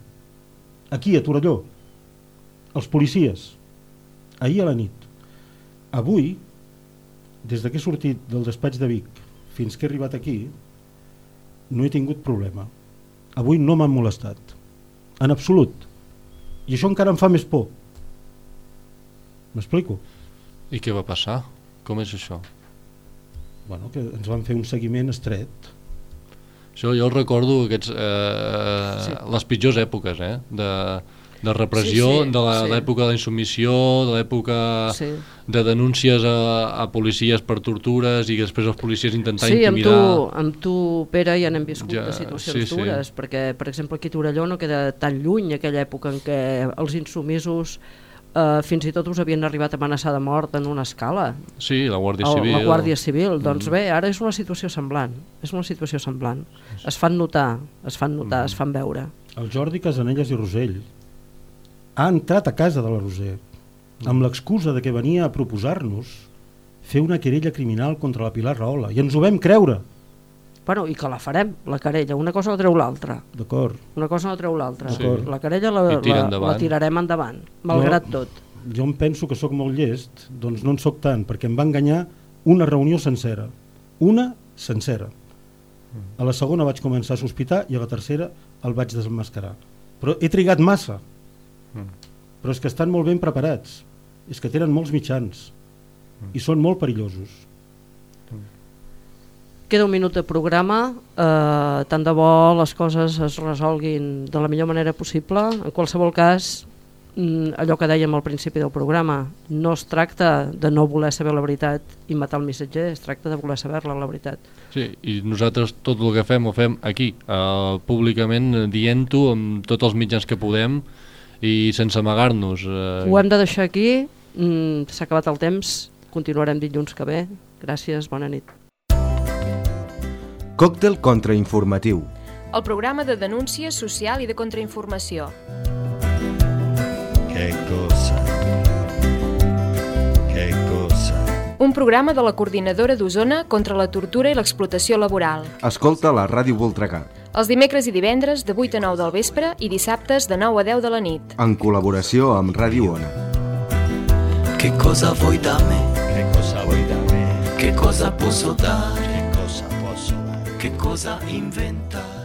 Aquí, a Torelló. Els policies. Ahir a la nit. Avui, des de que he sortit del despatx de Vic fins que he arribat aquí, no he tingut problema. Avui no m'han molestat. En absolut. I això encara em fa més por. M'explico? I què va passar? Com és això? Bueno, que ens van fer un seguiment estret. Això jo recordo aquests, eh, Sí. les pitjors èpoques eh? de, de repressió, Sí, sí, de la- sí. l'època de la insubmissió, de l'època Sí. de denúncies a, a policies per tortures i que després els policies intentar Sí, amb intimidar... tu, amb tu, Pere, ja n'hem viscut Ja, de situacions sí, sí. dures, perquè, per exemple, aquí a Torelló no queda tan lluny aquella època en què els insumisos eh, fins i tot us havien arribat a amenaçar de mort en una escala. Sí, la Guàrdia O Civil. La Guàrdia Civil. Doncs Mm. bé, ara és una situació semblant. És una situació semblant. Es fan notar, es fan notar, es fan veure. El Jordi Casanelles i Rosell ha entrat a casa de la Roser amb l'excusa de que venia a proposar-nos fer una querella criminal contra la Pilar Rahola i ens ho vam creure. Bueno, i que la farem, la querella. Una cosa no treu l'altra. D'acord. Una cosa no treu l'altra. Sí. La querella la, la, endavant. la tirarem endavant, malgrat Jo- tot. Jo em penso que sóc molt llest, doncs no en sóc tant, perquè em va enganyar una reunió sencera. Una sencera. A la segona vaig començar a sospitar i a la tercera el vaig desmascarar. Però he trigat massa. Però és que estan molt ben preparats. És que tenen molts mitjans. I són molt perillosos. Queda un minut de programa, eh, tant de bo les coses es resolguin de la millor manera possible. En qualsevol cas, mm, allò que dèiem al principi del programa, no es tracta de no voler saber la veritat i matar el missatger, es tracta de voler saber-la, la veritat. Sí, i nosaltres tot el que fem ho fem aquí, uh, públicament, eh, dient-ho amb tots els mitjans que podem i sense amagar-nos. Uh, Ho hem de deixar aquí, mm, s'ha acabat el temps, continuarem dilluns que ve. Gràcies, bona nit. Còctel contrainformatiu. El programa de denúncia social i de contrainformació. Che cosa? Che cosa? Un programa de la Coordinadora d'Osona contra la tortura i l'explotació laboral. Escolta la Ràdio Voltregà, Els dimecres i divendres de 8 a 9 del vespre i dissabtes de 9 a 10 de la nit. en col·laboració amb Ràdio Ona. Che cosa vuoi da me? Che cosa vuoi da me? Che cosa posso dare? Che cosa posso dare? Che cosa inventare?